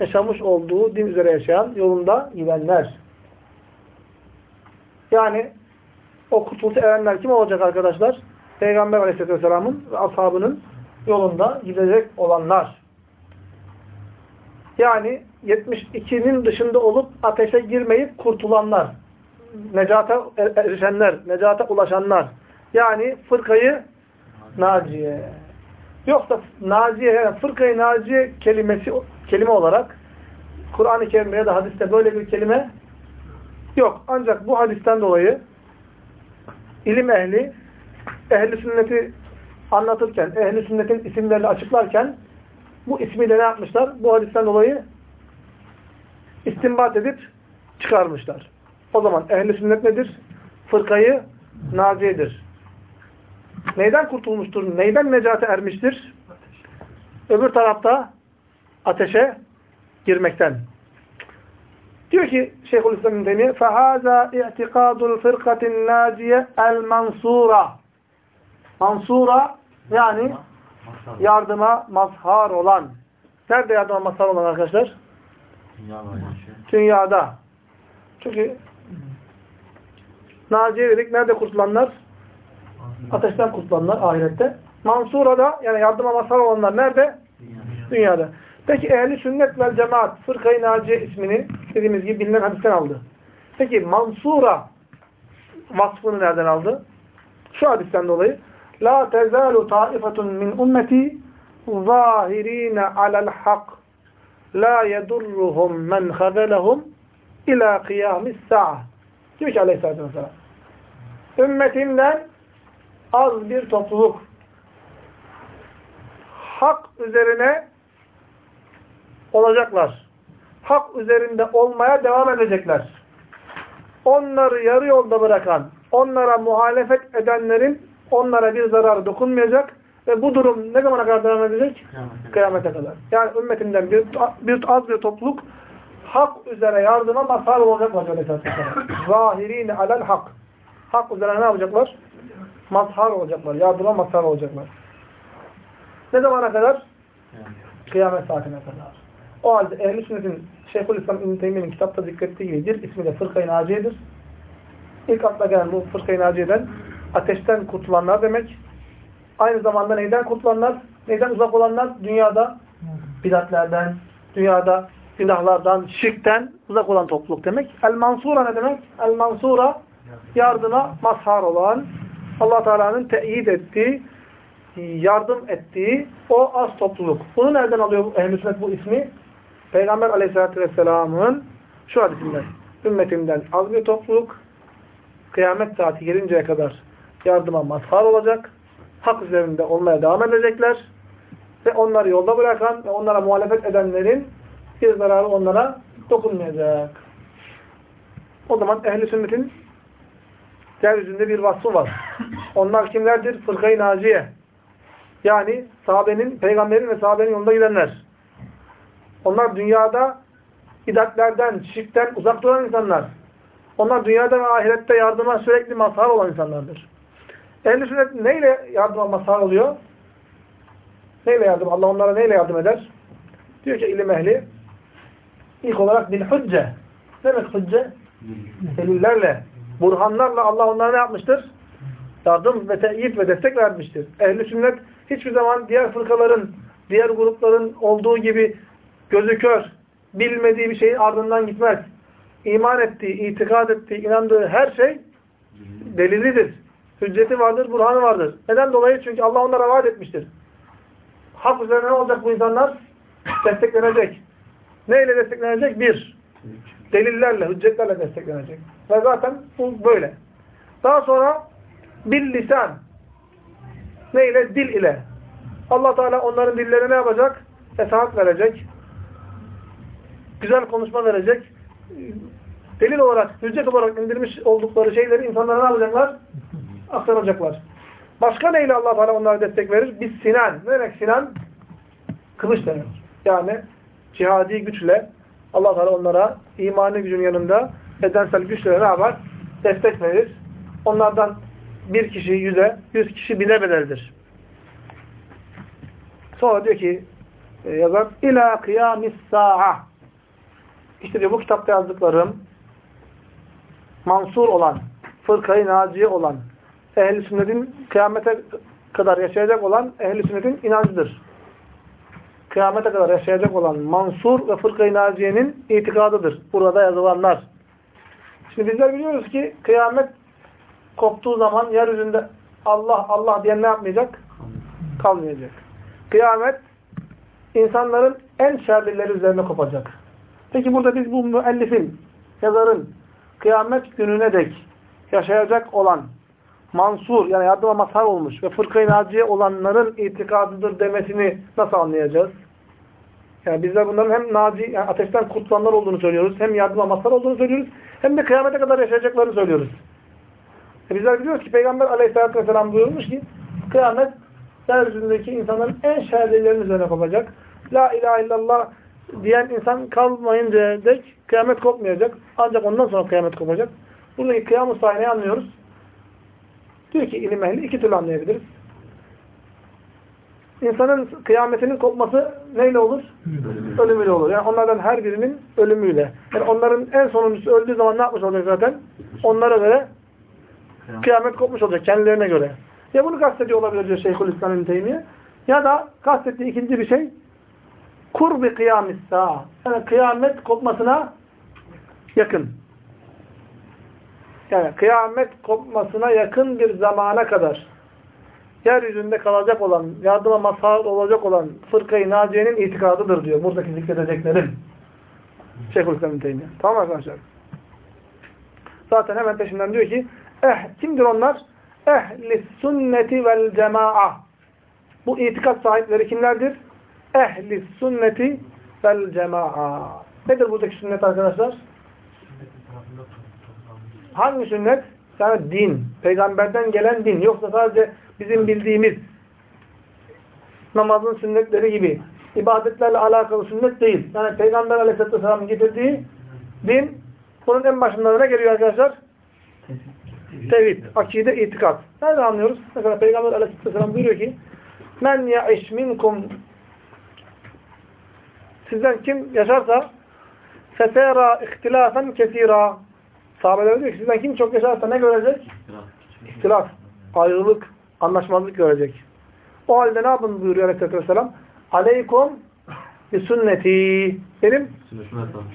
yaşamış olduğu din üzere yaşayan yolunda gidenler. Yani o kurtuluşa erenler kim olacak arkadaşlar? Peygamber Aleyhisselatü Vesselam'ın ve ashabının yolunda gidecek olanlar. Yani 72'nin dışında olup ateşe girmeyip kurtulanlar. Necata erişenler, necata ulaşanlar. Yani fırkayı naciye. Yoksa naciye, yani fırkayı naciye kelimesi kelime olarak Kur'an-ı Kerim'de ya da hadiste böyle bir kelime yok. Ancak bu hadisten dolayı ilim ehli ehli sünneti anlatırken, ehli sünnetin isimlerini açıklarken bu ismi de ne yapmışlar? Bu hadisten dolayı istinbat edip çıkarmışlar. O zaman ehli sünnet nedir? Fırkayı naziyedir. Neyden kurtulmuştur? Neyden necate ermiştir? Öbür tarafta ateşe girmekten. Diyor ki Şeyhülislam İbn Teymiye فَهَذَا اِعْتِقَادُ الْفِرْقَةِ النَّاجِيَ الْمَنْصُورَ Mansura yani yardıma mazhar olan. Nerede yardıma mazhar olan arkadaşlar? Dünyada. Çünkü Naciye dedik. Nerede kurtulanlar? Ateşten kurtulanlar ahirette. Mansura'da yani yardıma mazhar olanlar nerede? Dünyada. Peki ehli sünnet vel cemaat fırkayı naciye ismini dediğimiz gibi bilinen hadisten aldı. Peki Mansura vasfını nereden aldı? Şu hadisten dolayı La tezalu taifetun min ummeti zahirine alel hak la yedurruhum men hazelehum ila kıyamis sa'a. Diyor ki aleyhissalatü vesselam. Ümmetimden az bir topluluk hak üzerine olacaklar. Hak üzerinde olmaya devam edecekler. Onları yarı yolda bırakan, onlara muhalefet edenlerin onlara bir zararı dokunmayacak ve bu durum ne zamana kadar devam edecek? Kıyamete, Kıyamete kadar. Yani ümmetinden bir, bir az bir topluluk hak üzere yardıma mazhar olacaklar. <coughs> Zahirine alel hak. Hak üzere ne yapacaklar? Mazhar olacaklar. Yardıma mazhar olacaklar. Ne zamana kadar? Kıyamet saatine kadar. O halde ehl-i sünnetin Şeyhülislam İbn Teymiye'nin kitapta zikrettiği gibi bir ismi de fırkayı naciyedir. İlk akla gelen bu fırkayı naciyeden ateşten kurtulanlar demek. Aynı zamanda neyden kurtulanlar? Neyden uzak olanlar? Dünyada bidatlerden, dünyada günahlardan, şirkten uzak olan topluluk demek. El-Mansura ne demek? El-Mansura yardıma mazhar olan, allah Teala'nın teyit ettiği, yardım ettiği o az topluluk. Bunu nereden alıyor ehl sünnet bu ismi? Peygamber aleyhissalatü vesselamın şu hadisinden. Ümmetimden az bir topluluk kıyamet saati gelinceye kadar yardıma mazhar olacak. Hak üzerinde olmaya devam edecekler. Ve onları yolda bırakan ve onlara muhalefet edenlerin bir zararı onlara dokunmayacak. O zaman ehli sünnetin yeryüzünde bir vasfı var. Onlar kimlerdir? Fırkayı naciye. Yani sahabenin, peygamberin ve sahabenin yolunda gidenler. Onlar dünyada bidatlerden, şirkten uzak duran insanlar. Onlar dünyada ve ahirette yardıma sürekli mazhar olan insanlardır. Ehl-i sünnet neyle yardıma mazhar oluyor? Neyle yardım? Allah onlara neyle yardım eder? Diyor ki ilim ehli ilk olarak bil hücce. Ne demek hücce? Delillerle, burhanlarla Allah onlara ne yapmıştır? Yardım ve teyit ve destek vermiştir. Ehl-i sünnet hiçbir zaman diğer fırkaların, diğer grupların olduğu gibi gözü kör, bilmediği bir şeyin ardından gitmez. İman ettiği, itikad ettiği, inandığı her şey delilidir. Hücceti vardır, burhanı vardır. Neden dolayı? Çünkü Allah onlara vaat etmiştir. Hak üzerine ne olacak bu insanlar? Desteklenecek. Neyle desteklenecek? Bir, delillerle, hüccetlerle desteklenecek. Ve zaten bu böyle. Daha sonra bil lisan. Ne ile? Dil ile. allah Teala onların dillerine ne yapacak? Esahat verecek. Güzel konuşma verecek. Delil olarak, hüccet olarak indirmiş oldukları şeyleri insanlara ne yapacaklar? Aktaracaklar. Başka neyle allah Teala onlara destek verir? Biz Sinan. Ne demek Sinan? Kılıç demek. Yani cihadi güçle allah Teala onlara imani gücün yanında bedensel güçle ne yapar? Destek verir. Onlardan bir kişi yüze, yüz kişi bine bedeldir. Sonra diyor ki e, yazar ila kıyamis sa'a İşte diyor bu kitapta yazdıklarım mansur olan, fırkayı naciye olan, ehl-i sünnetin kıyamete kadar yaşayacak olan ehl-i sünnetin inancıdır. Kıyamete kadar yaşayacak olan mansur ve naciyenin itikadıdır. Burada yazılanlar. Şimdi bizler biliyoruz ki kıyamet koptuğu zaman yeryüzünde Allah Allah diyen ne yapmayacak? Kalmayacak. Kıyamet insanların en şerlileri üzerine kopacak. Peki burada biz bu müellifin, yazarın kıyamet gününe dek yaşayacak olan mansur yani yardıma mazhar olmuş ve fırkayı naciye olanların itikadıdır demesini nasıl anlayacağız? Yani bizler bunların hem naci, yani ateşten kurtulanlar olduğunu söylüyoruz, hem yardıma mazhar olduğunu söylüyoruz, hem de kıyamete kadar yaşayacaklarını söylüyoruz. E bizler biliyoruz ki Peygamber aleyhissalatü vesselam buyurmuş ki kıyamet yeryüzündeki insanların en şerlilerinin üzerine kopacak. La ilahe illallah diyen insan kalmayınca dek kıyamet kopmayacak. Ancak ondan sonra kıyamet kopacak. Buradaki kıyamet sahneyi anlıyoruz. Diyor ki ilim ehli iki türlü anlayabiliriz. İnsanın kıyametinin kopması neyle olur? Ölümüyle olur. Yani onlardan her birinin ölümüyle. Yani onların en sonuncusu öldüğü zaman ne yapmış olacak zaten? Onlara göre kıyamet kopmuş olacak kendilerine göre. Ya bunu kastediyor olabilir diyor Şeyhülislam İbn Teymiye. Ya da kastettiği ikinci bir şey kurbi kıyamis sa'a. Yani kıyamet kopmasına yakın. Yani kıyamet kopmasına yakın bir zamana kadar yeryüzünde kalacak olan, yardıma mazhar olacak olan fırkayı naciyenin itikadıdır diyor. Buradaki zikredeceklerim. Şeyhülislam İbn Teymiye. Tamam arkadaşlar. Zaten hemen peşinden diyor ki eh, kimdir onlar? Ehli sünneti vel cema'a. Bu itikat sahipleri kimlerdir? Ehli sünneti vel cema'a. Nedir buradaki sünnet arkadaşlar? Hangi sünnet? Yani din. Peygamberden gelen din. Yoksa sadece bizim bildiğimiz namazın sünnetleri gibi ibadetlerle alakalı sünnet değil. Yani Peygamber aleyhisselatü vesselamın getirdiği din bunun en başında ne geliyor arkadaşlar? Tevhid, akide, itikat. Nerede anlıyoruz? Mesela Peygamber aleyhisselatü vesselam buyuruyor ki Men ya'iş minkum Sizden kim yaşarsa fesera ihtilafen kesira Sahabeler diyor ki sizden kim çok yaşarsa ne görecek? İhtilaf, ayrılık, anlaşmazlık görecek. O halde ne yapın buyuruyor Aleyhisselatü Vesselam? Aleykum bi sünneti. Benim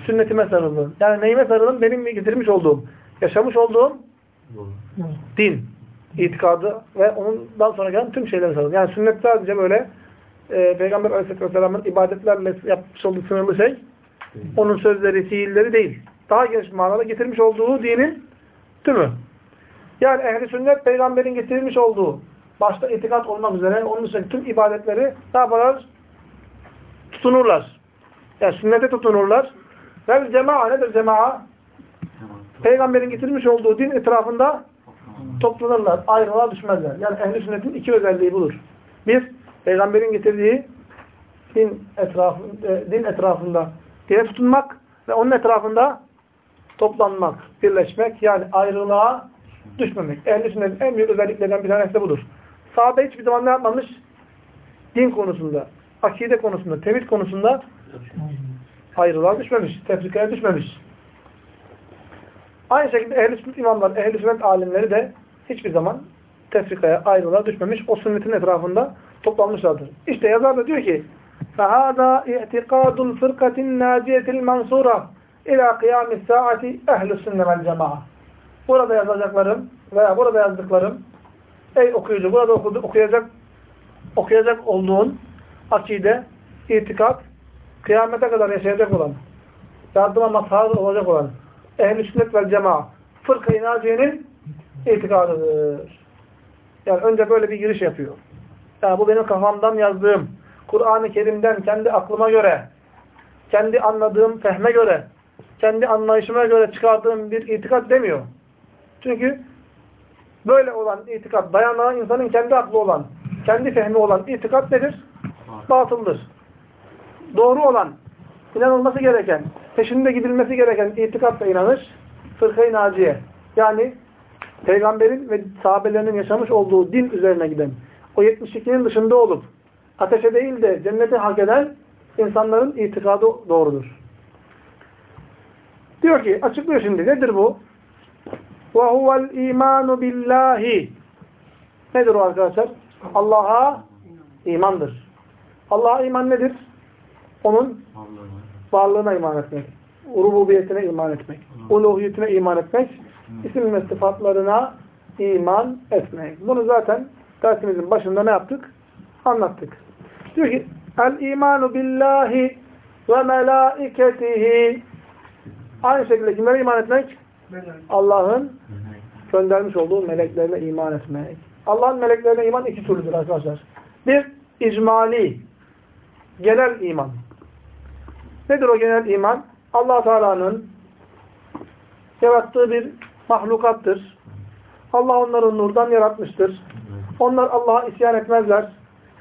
sünnetime sarılın. Yani neyime sarılın? Benim getirmiş olduğum, yaşamış olduğum din, itikadı ve ondan sonra gelen tüm şeylere sarılın. Yani sünnet sadece böyle e, Peygamber Aleyhisselatü Vesselam'ın ibadetlerle yapmış olduğu sınırlı şey, onun sözleri, fiilleri değil. Daha geniş manada getirmiş olduğu dinin tümü. Yani ehli sünnet peygamberin getirmiş olduğu başta itikat olmak üzere onun dışında tüm ibadetleri ne yaparlar? Tutunurlar. Yani sünnete tutunurlar. Ve cema'a nedir cema'a? Peygamberin getirmiş olduğu din etrafında toplanırlar. Ayrılığa düşmezler. Yani ehli sünnetin iki özelliği budur. Bir, peygamberin getirdiği din, etrafında, din etrafında dine tutunmak ve onun etrafında toplanmak, birleşmek yani ayrılığa düşmemek. Ehl-i sünnetin en büyük özelliklerinden bir tanesi de budur. Sahabe hiçbir zaman ne yapmamış? Din konusunda, akide konusunda, tevhid konusunda ayrılığa düşmemiş, tefrikaya düşmemiş. Aynı şekilde ehl-i sünnet imamlar, ehl-i sünnet alimleri de hiçbir zaman tefrikaya, ayrılığa düşmemiş. O sünnetin etrafında toplanmışlardır. İşte yazar da diyor ki فَهَذَا اِعْتِقَادُ الْفِرْقَةِ النَّاجِيَةِ الْمَنْصُورَةِ İlâ kıyamis saati ehl-i sünne cema'a. Burada yazacaklarım veya burada yazdıklarım ey okuyucu burada okudu, okuyacak okuyacak olduğun akide, itikat, kıyamete kadar yaşayacak olan, yardıma mazhar olacak olan ehl-i sünnet vel cema'a naciyenin itikadıdır. Yani önce böyle bir giriş yapıyor. Yani bu benim kafamdan yazdığım, Kur'an-ı Kerim'den kendi aklıma göre, kendi anladığım fehme göre, kendi anlayışıma göre çıkardığım bir itikat demiyor. Çünkü böyle olan itikat, dayanağı insanın kendi aklı olan, kendi fehmi olan itikat nedir? Batıldır. Doğru olan, inanılması gereken, peşinde gidilmesi gereken itikatla inanış, fırkayı naciye. Yani Peygamberin ve sahabelerinin yaşamış olduğu din üzerine giden, o 72'nin dışında olup, ateşe değil de cennete hak eden insanların itikadı doğrudur. Diyor ki açıklıyor şimdi nedir bu? Ve huvel imanu billahi. Nedir o arkadaşlar? Allah'a imandır. Allah'a iman nedir? Onun varlığına iman etmek. Rububiyetine iman etmek. Uluhiyetine iman etmek. İsim ve sıfatlarına iman etmek. Bunu zaten dersimizin başında ne yaptık? Anlattık. Diyor ki El imanu billahi ve melaiketihi Aynı şekilde kimlere iman etmek? Allah'ın göndermiş olduğu meleklerine iman etmek. Allah'ın meleklerine iman iki türlüdür arkadaşlar. Bir, icmali, genel iman. Nedir o genel iman? allah Teala'nın yarattığı bir mahlukattır. Allah onları nurdan yaratmıştır. Onlar Allah'a isyan etmezler.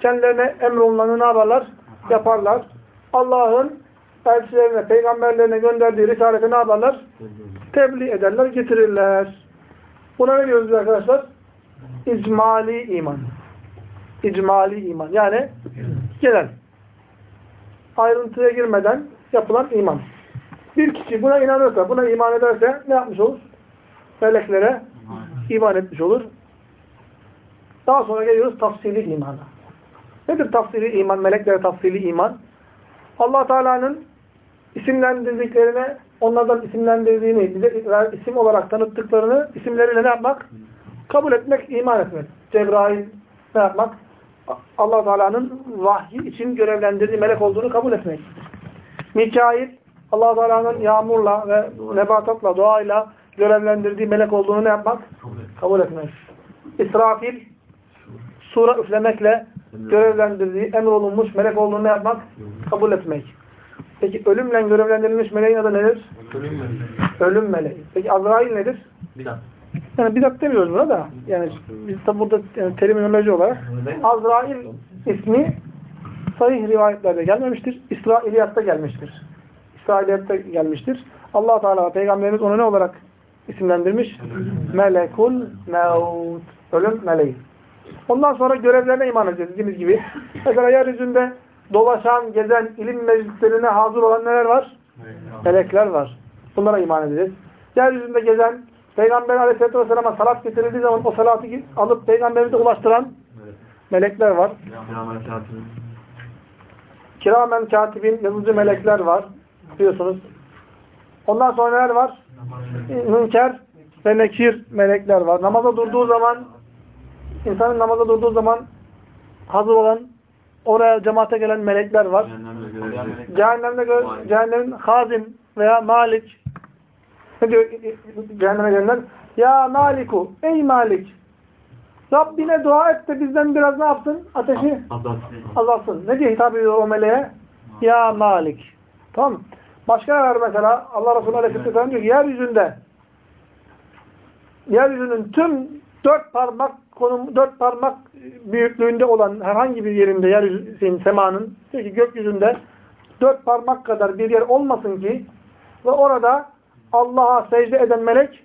Kendilerine emrolunanı ne yaparlar? Yaparlar. Allah'ın elçilerine, peygamberlerine gönderdiği risaleti ne yaparlar? Tebliğ ederler, getirirler. Buna ne diyoruz arkadaşlar? İcmali iman. İcmali iman. Yani genel. Ayrıntıya girmeden yapılan iman. Bir kişi buna inanırsa, buna iman ederse ne yapmış olur? Meleklere iman etmiş olur. Daha sonra geliyoruz tafsili imana. Nedir tafsili iman, meleklere tafsili iman? allah Teala'nın isimlendirdiklerine, onlardan isimlendirdiğini, bize isim olarak tanıttıklarını isimleriyle ne yapmak? Kabul etmek, iman etmek. Cebrail ne yapmak? allah Teala'nın vahyi için görevlendirdiği melek olduğunu kabul etmek. Mikail, allah Teala'nın yağmurla ve nebatatla, doğayla görevlendirdiği melek olduğunu ne yapmak? Kabul etmek. İsrafil, sura üflemekle görevlendirdiği, emrolunmuş melek olduğunu ne yapmak? Kabul etmek. Peki ölümle görevlendirilmiş meleğin adı nedir? Ölüm mü? Ölüm meleği. Peki Azrail nedir? Bidat. Yani bidat demiyoruz buna da. Yani biz tabi burada yani terminoloji olarak Azrail ismi sahih rivayetlerde gelmemiştir. İsrailiyatta gelmiştir. İsrailiyatta gelmiştir. allah Teala Peygamberimiz onu ne olarak isimlendirmiş? Melekul mevt. Ölüm meleği. Ondan sonra görevlerine iman edeceğiz dediğimiz gibi. Mesela yeryüzünde dolaşan, gezen, ilim meclislerine hazır olan neler var? Melekler var. Bunlara iman edeceğiz. Yeryüzünde gezen, Peygamber aleyhisselatü vesselam'a salat getirildiği zaman o salatı alıp Peygamberimize ulaştıran melekler var. Kiramen katibin yazıcı melekler var. Biliyorsunuz. Ondan sonra neler var? Münker ve nekir melekler var. Namaza durduğu zaman insanın namaza durduğu zaman hazır olan oraya cemaate gelen melekler var. Cehennemde cehennemin hazin veya malik ne diyor cehenneme gelenler? Ya maliku, ey malik Rabbine dua et de bizden biraz ne yapsın? Ateşi azalsın. Ne diye hitap ediyor o meleğe? Ya malik. Tamam mı? Başka yer mesela Allah Resulü Aleyhisselam diyor ki yeryüzünde yeryüzünün tüm dört parmak konum dört parmak büyüklüğünde olan herhangi bir yerinde yeryüzünün semanın diyor ki gökyüzünde dört parmak kadar bir yer olmasın ki ve orada Allah'a secde eden melek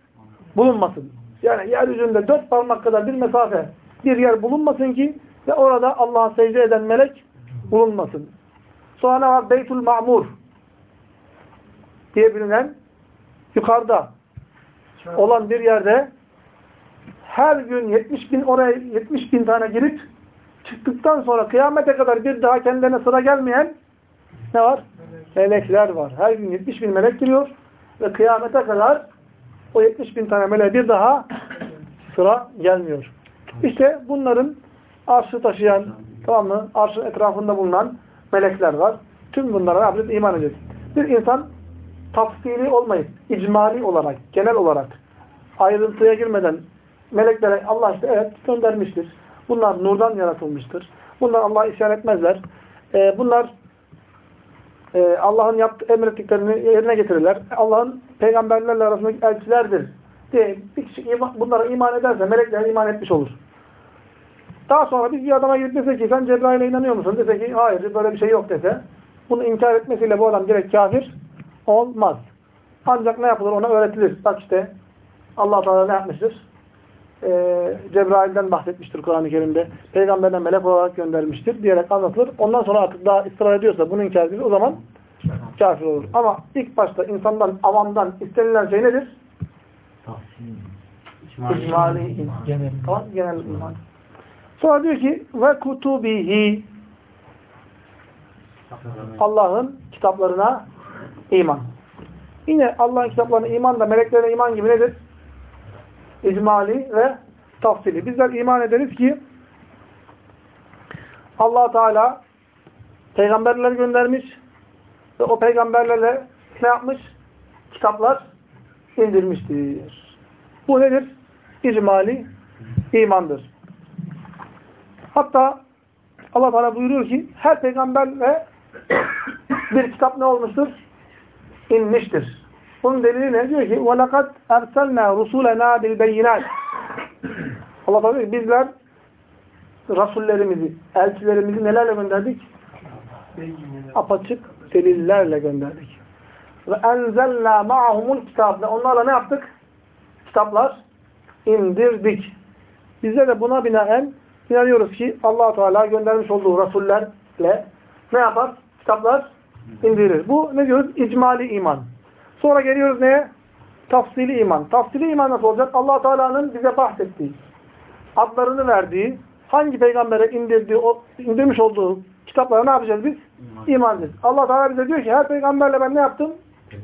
bulunmasın. Yani yeryüzünde dört parmak kadar bir mesafe bir yer bulunmasın ki ve orada Allah'a secde eden melek bulunmasın. Sonra var? Beytul Ma'mur diye bilinen yukarıda olan bir yerde her gün 70 bin oraya 70 bin tane girip çıktıktan sonra kıyamete kadar bir daha kendilerine sıra gelmeyen ne var? Melekler var. Her gün 70 bin melek giriyor ve kıyamete kadar o 70 bin tane meleğe bir daha sıra gelmiyor. İşte bunların arşı taşıyan, tamam mı? Arşın etrafında bulunan melekler var. Tüm bunlara ne yapacağız? İman edeceğiz. Bir insan tafsili olmayıp, icmali olarak, genel olarak ayrıntıya girmeden meleklere Allah işte evet göndermiştir. Bunlar nurdan yaratılmıştır. Bunlar Allah'a isyan etmezler. Ee, bunlar e, Allah'ın emrettiklerini yerine getirirler. Allah'ın peygamberlerle arasındaki elçilerdir diye bir kişi iman, bunlara iman ederse melekler iman etmiş olur. Daha sonra biz bir adama gidip dese ki sen Cebrail'e inanıyor musun? Dese ki hayır böyle bir şey yok dese bunu inkar etmesiyle bu adam direkt kafir olmaz. Ancak ne yapılır? Ona öğretilir. Bak işte allah Teala ne yapmıştır? Ee, Cebrail'den bahsetmiştir Kur'an-ı Kerim'de. Peygamberden melek olarak göndermiştir diyerek anlatılır. Ondan sonra artık daha ısrar ediyorsa bunu inkar edilir. O zaman kafir olur. Ama ilk başta insandan, avamdan istenilen şey nedir? İcmali iman. Genel. Tamam Genel iman. Sonra diyor ki ve kutubihi Allah'ın kitaplarına iman. Yine Allah'ın kitaplarına iman da meleklerine iman gibi nedir? İcmali ve tafsili. Bizler iman ederiz ki allah Teala peygamberler göndermiş ve o peygamberlerle ne yapmış? Kitaplar indirmiştir. Bu nedir? İcmali imandır. Hatta Allah Teala buyuruyor ki her peygamberle <coughs> bir kitap ne olmuştur? İnmiştir. Bunun delili ne? Diyor ki وَلَقَدْ اَرْسَلْنَا رُسُولَنَا بِالْبَيِّنَاتِ Allah Teala diyor ki bizler Rasullerimizi, elçilerimizi nelerle gönderdik? Apaçık delillerle gönderdik. Ve enzelna ma'ahumul kitab. Ve onlarla ne yaptık? Kitaplar indirdik. Bizler de buna binaen inanıyoruz ki allah Teala göndermiş olduğu rasullerle ne yapar? Kitaplar indirir. Bu ne diyoruz? İcmali iman. Sonra geliyoruz neye? Tafsili iman. Tafsili iman nasıl olacak? allah Teala'nın bize bahsettiği, adlarını verdiği, hangi peygambere indirdiği, o, indirmiş olduğu kitaplara ne yapacağız biz? İman edeceğiz. allah Teala bize diyor ki her peygamberle ben ne yaptım?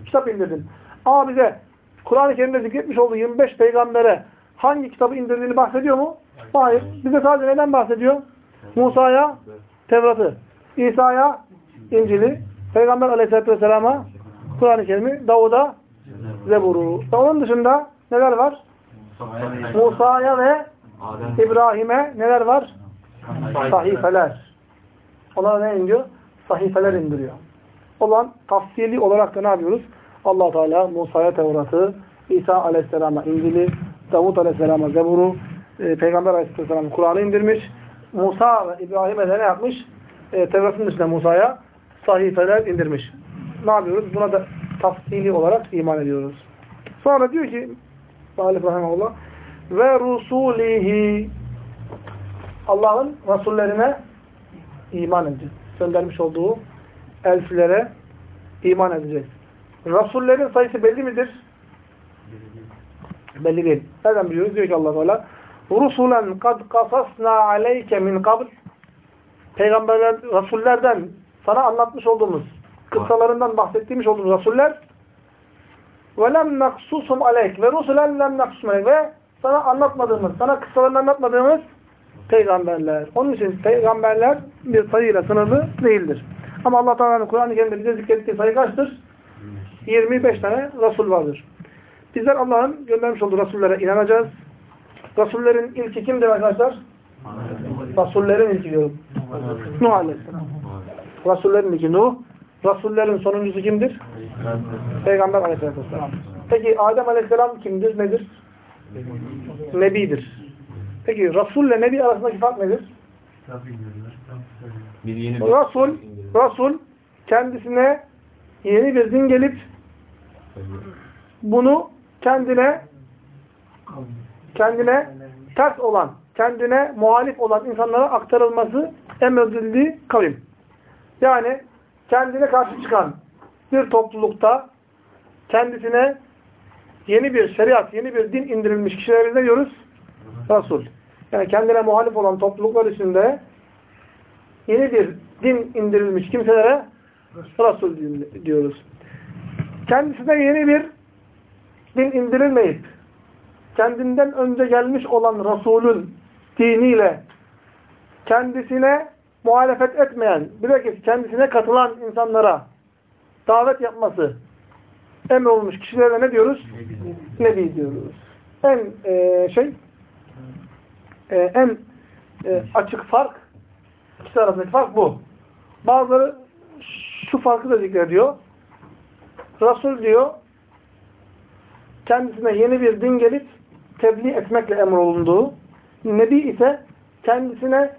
Kitap indirdim. Ama bize Kur'an-ı Kerim'de zikretmiş olduğu 25 peygambere hangi kitabı indirdiğini bahsediyor mu? Hayır. Bize sadece neden bahsediyor? Musa'ya Tevrat'ı, İsa'ya İncil'i, Peygamber Aleyhisselatü Vesselam'a Kur'an-ı Kerim'i, Davud'a Zebur'u. Onun dışında neler var? Musa'ya ve İbrahim'e neler var? Sahifeler. Onlara ne indiriyor? Sahifeler indiriyor. Olan tafsili olarak da ne yapıyoruz? allah Teala Musa'ya Tevrat'ı, İsa Aleyhisselam'a İncil'i, Davud Aleyhisselam'a Zebur'u, e, Peygamber Aleyhisselam'a Kur'an'ı indirmiş. Musa ve İbrahim'e de ne yapmış? E, Tevrat'ın dışında Musa'ya sahifeler indirmiş. Ne yapıyoruz? Buna da tafsili olarak iman ediyoruz. Sonra diyor ki Salih Rahimahullah ve rusulihi Allah'ın rasullerine iman edeceğiz. Göndermiş olduğu elfilere iman edeceğiz. Rasullerin sayısı belli midir? Belli değil. Nereden biliyoruz? Diyor ki Allah Teala Rusulen kad kasasna aleyke min kabl Peygamberler, Rasullerden sana anlatmış olduğumuz, kıssalarından bahsettiğimiz olduğumuz Rasuller ve lem naksusum aleyk ve rusulen lem naksusum aleyk ve sana anlatmadığımız, sana kıssalarını anlatmadığımız peygamberler. Onun için peygamberler bir sayıyla sınırlı değildir. Ama Allah Teala'nın Kur'an-ı Kerim'de bize zikrettiği sayı kaçtır? 25 tane Resul vardır. Bizler Allah'ın göndermiş olduğu Resullere inanacağız. Resullerin ilki kimdir arkadaşlar? Resullerin ilki diyorum. Nuh Aleyhisselam. Resullerin ilki Nuh. Resullerin sonuncusu kimdir? Peygamber Aleyhisselatü Vesselam. Peki Adem Aleyhisselam kimdir? Nedir? Nebidir. Peki Resul ile Nebi arasındaki fark nedir? Resul, Resul kendisine yeni bir din gelip bunu kendine kendine ters olan, kendine muhalif olan insanlara aktarılması emredildiği kavim. Yani kendine karşı çıkan bir toplulukta kendisine yeni bir şeriat, yeni bir din indirilmiş kişilere ne diyoruz? Resul. Yani kendine muhalif olan topluluklar içinde yeni bir din indirilmiş kimselere Resul diyoruz. Kendisine yeni bir din indirilmeyip kendinden önce gelmiş olan Resul'ün diniyle kendisine muhalefet etmeyen, bilakis kendisine katılan insanlara davet yapması emrolmuş kişilere ne diyoruz? Nebi diyoruz. En e, şey e, en e, açık fark ikisi arasındaki fark bu. Bazıları şu farkı da zikrediyor. Resul diyor kendisine yeni bir din gelip tebliğ etmekle emrolunduğu, Nebi ise kendisine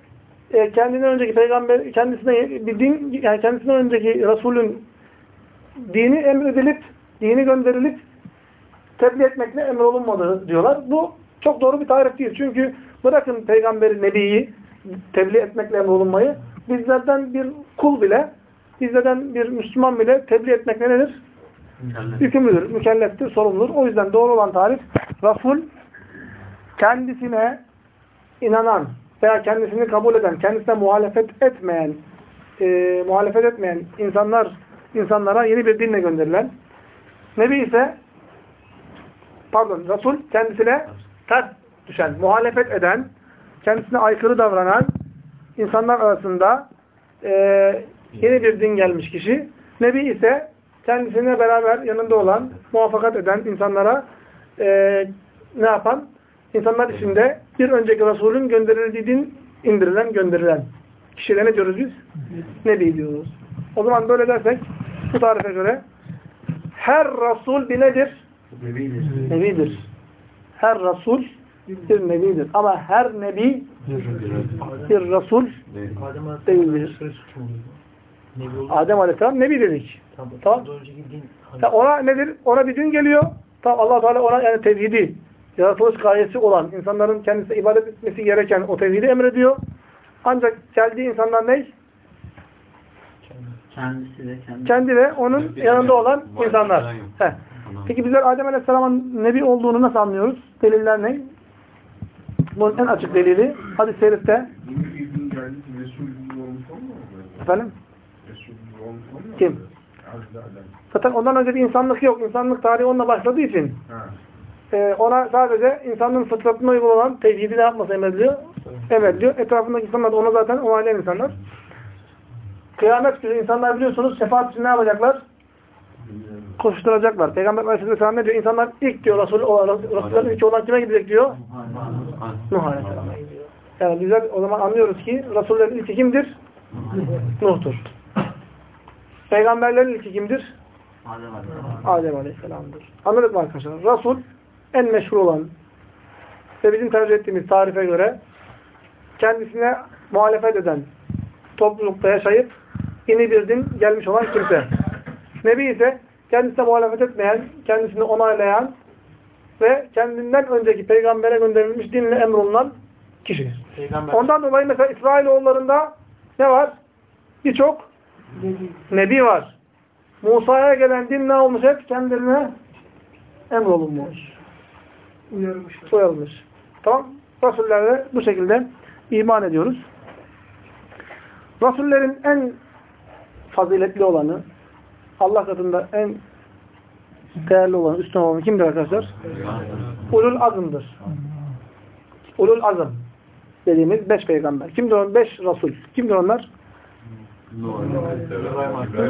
e, kendinden önceki peygamber kendisine bir din yani kendisinden önceki Resulün dini emredilip dini gönderilip tebliğ etmekle emrolunmadığı diyorlar. Bu çok doğru bir tarif değil. Çünkü bırakın peygamberi, nebiyi tebliğ etmekle emrolunmayı bizlerden bir kul bile bizlerden bir Müslüman bile tebliğ etmekle nedir? Yükümlüdür, mükelleftir, sorumludur. O yüzden doğru olan tarif Resul kendisine inanan veya kendisini kabul eden, kendisine muhalefet etmeyen e, muhalefet etmeyen insanlar insanlara yeni bir dinle gönderilen Nebi ise pardon Resul kendisine ters düşen, muhalefet eden, kendisine aykırı davranan insanlar arasında e, yeni bir din gelmiş kişi. Nebi ise kendisine beraber yanında olan, muvaffakat eden insanlara e, ne yapan? İnsanlar içinde bir önceki Resulün gönderildiği din indirilen, gönderilen kişilere ne diyoruz biz? Nebi diyoruz. O zaman böyle dersek bu tarife göre her Resul bir nedir? Nebidir. Her Resul bir Nebidir. Ama her Nebi bir Resul değildir. Adem Aleyhisselam Nebi dedik. Tamam. Ya ona nedir? Ona bir din geliyor. Tamam Allah Teala ona yani tevhidi, yaratılış gayesi olan, insanların kendisine ibadet etmesi gereken o tevhidi emrediyor. Ancak geldiği insanlar ne? Kendisi de kendi. Kendi ve onun yanında olan insanlar. Heh. Peki bizler Adem Aleyhisselam'ın Nebi olduğunu nasıl anlıyoruz? Deliller ne? Bunun en açık delili hadis-i şerifte efendim kim? Zaten ondan önce bir insanlık yok. İnsanlık tarihi onunla başladığı için e, ona sadece insanlığın fıtratına uygulanan tevhidi ne yapması emrediliyor? Emrediliyor. Etrafındaki insanlar ona zaten onaylayan insanlar. Kıyamet günü insanlar biliyorsunuz şefaat için ne yapacaklar? Koşturacaklar. Peygamber Aleyhisselam ne diyor? İnsanlar ilk diyor Resul olan, Resullerin ilk olan kime gidecek diyor? Nuh Aleyhisselam'a gidiyor. Yani bizler o zaman anlıyoruz ki Resullerin ilki kimdir? Nuh'tur. Peygamberlerin ilki kimdir? Adem Aleyhisselam'dır. Anladık mı arkadaşlar? Resul en meşhur olan ve bizim tercih ettiğimiz tarife göre kendisine muhalefet eden toplulukta yaşayıp yeni bir din gelmiş olan kimse. <laughs> Nebi ise kendisine muhalefet etmeyen, kendisini onaylayan ve kendinden önceki peygambere gönderilmiş dinle emrolunan kişi. Ondan dolayı mesela İsrailoğullarında ne var? Birçok Nebi var. Musa'ya gelen din ne olmuş hep? Kendilerine emrolunmuş. Uyarmışlar. Uyarılmış. Tamam. Resullerle bu şekilde iman ediyoruz. Resullerin en faziletli olanı, Allah katında en değerli olanı, üstün olanı kimdir arkadaşlar? Ulul azımdır. Ulul azım dediğimiz beş peygamber. Kimdir onlar? Beş Resul. Kimdir onlar?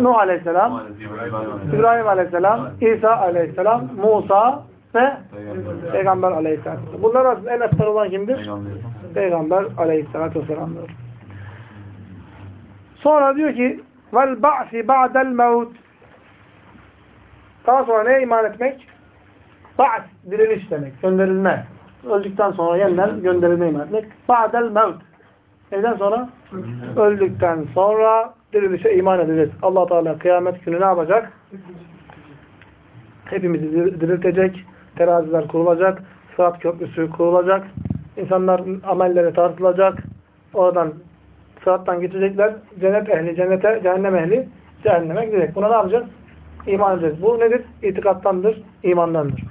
Nuh Aleyhisselam, İbrahim Aleyhisselam, İsa Aleyhisselam, Musa ve Peygamber Aleyhisselam. Bunlar arasında en eftar olan kimdir? Peygamber Aleyhisselatü Vesselam'dır. Sonra diyor ki vel ba'si ba'del mevt Daha sonra neye iman etmek? Ba's, diriliş demek, gönderilme. Öldükten sonra yeniden gönderilme iman etmek. Ba'del mevt. Neden sonra? Öldükten sonra dirilişe iman edeceğiz. allah Teala kıyamet günü ne yapacak? Hepimizi dir- diriltecek. Teraziler kurulacak. Sırat köprüsü kurulacak. İnsanların amelleri tartılacak. Oradan sırattan geçecekler. Cennet ehli cennete, cehennem ehli cehenneme gidecek. Buna ne yapacağız? İman edeceğiz. Bu nedir? İtikattandır, imandandır.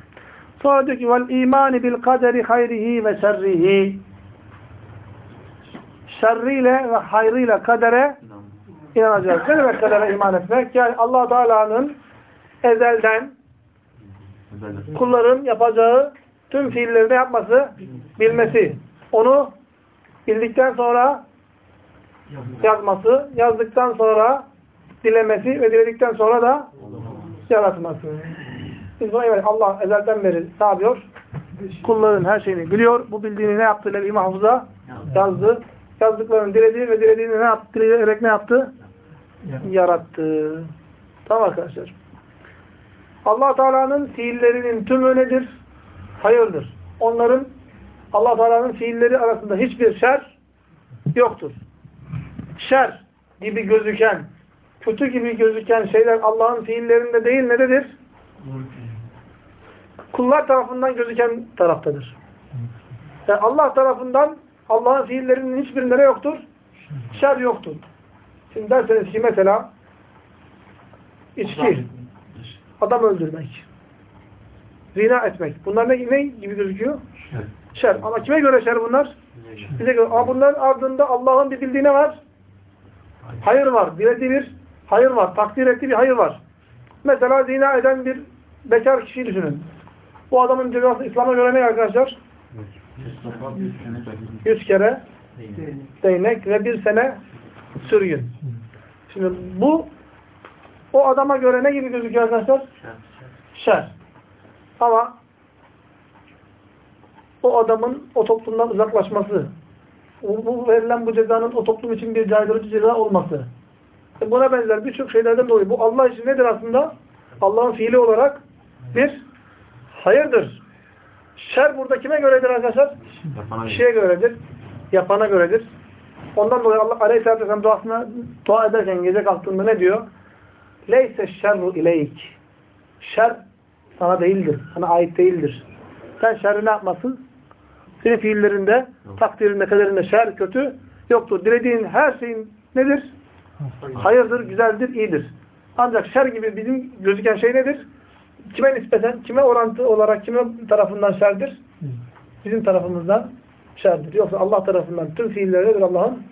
Sonra diyor ki vel imani bil kaderi hayrihi ve şerrihi şerriyle ve hayrıyla kadere inanacağız. Ne demek kadere iman etmek? Yani allah Teala'nın ezelden kulların yapacağı tüm fiilleri de yapması, bilmesi. Onu bildikten sonra yazması, yazdıktan sonra dilemesi ve diledikten sonra da yaratması. Biz buna emanet. Allah ezelden beri ne yapıyor? Kulların her şeyini biliyor. Bu bildiğini ne yaptı? Levh-i mahfuza Yazdı. Yazdıklarını diledi ve dilediğini ne yaptı? Dileyerek ne yaptı? Yarattı. Tamam arkadaşlar. Allah Teala'nın fiillerinin tümü nedir? Hayırdır. Onların allah Teala'nın fiilleri arasında hiçbir şer yoktur. Şer gibi gözüken, kötü gibi gözüken şeyler Allah'ın fiillerinde değil nededir? Kullar tarafından gözüken taraftadır. Yani Allah tarafından Allah'ın fiillerinin hiçbirinde ne yoktur? Şer yoktur. Şimdi derseniz ki mesela içki, adam öldürmek, zina etmek. Bunlar ne, ne gibi gözüküyor? Şer. Ama kime göre şer bunlar? Bize göre. Ama bunların ardında Allah'ın bir bildiği ne var? Hayır var. Dilediği bir hayır var. Takdir ettiği bir hayır var. Mesela zina eden bir bekar kişiyi düşünün. Bu adamın cezası İslam'a göre ne arkadaşlar? 100 kere değnek ve bir sene sürgün. Şimdi bu o adama göre ne gibi gözüküyor arkadaşlar? Şer. Ama o adamın o toplumdan uzaklaşması, bu, verilen bu cezanın o toplum için bir caydırıcı ceza olması. E buna benzer birçok şeylerden dolayı. Bu Allah için nedir aslında? Allah'ın fiili olarak bir hayırdır. Şer burada kime göredir arkadaşlar? Kişiye göredir. Yapana göredir. Ondan dolayı Allah Aleyhisselatü Vesselam duasına dua ederken gece kalktığında ne diyor? Leyse şerru ileyk. Şer sana değildir. Sana ait değildir. Sen şerri ne yapmasın? Senin fiillerinde, takdirinde, kaderinde şer, kötü yoktur. Dilediğin her şeyin nedir? Hayırdır, güzeldir, iyidir. Ancak şer gibi bizim gözüken şey nedir? Kime nispeten, kime orantı olarak, kime tarafından şerdir? Bizim tarafımızdan şerdir. Yoksa Allah tarafından tüm fiilleri nedir Allah'ın?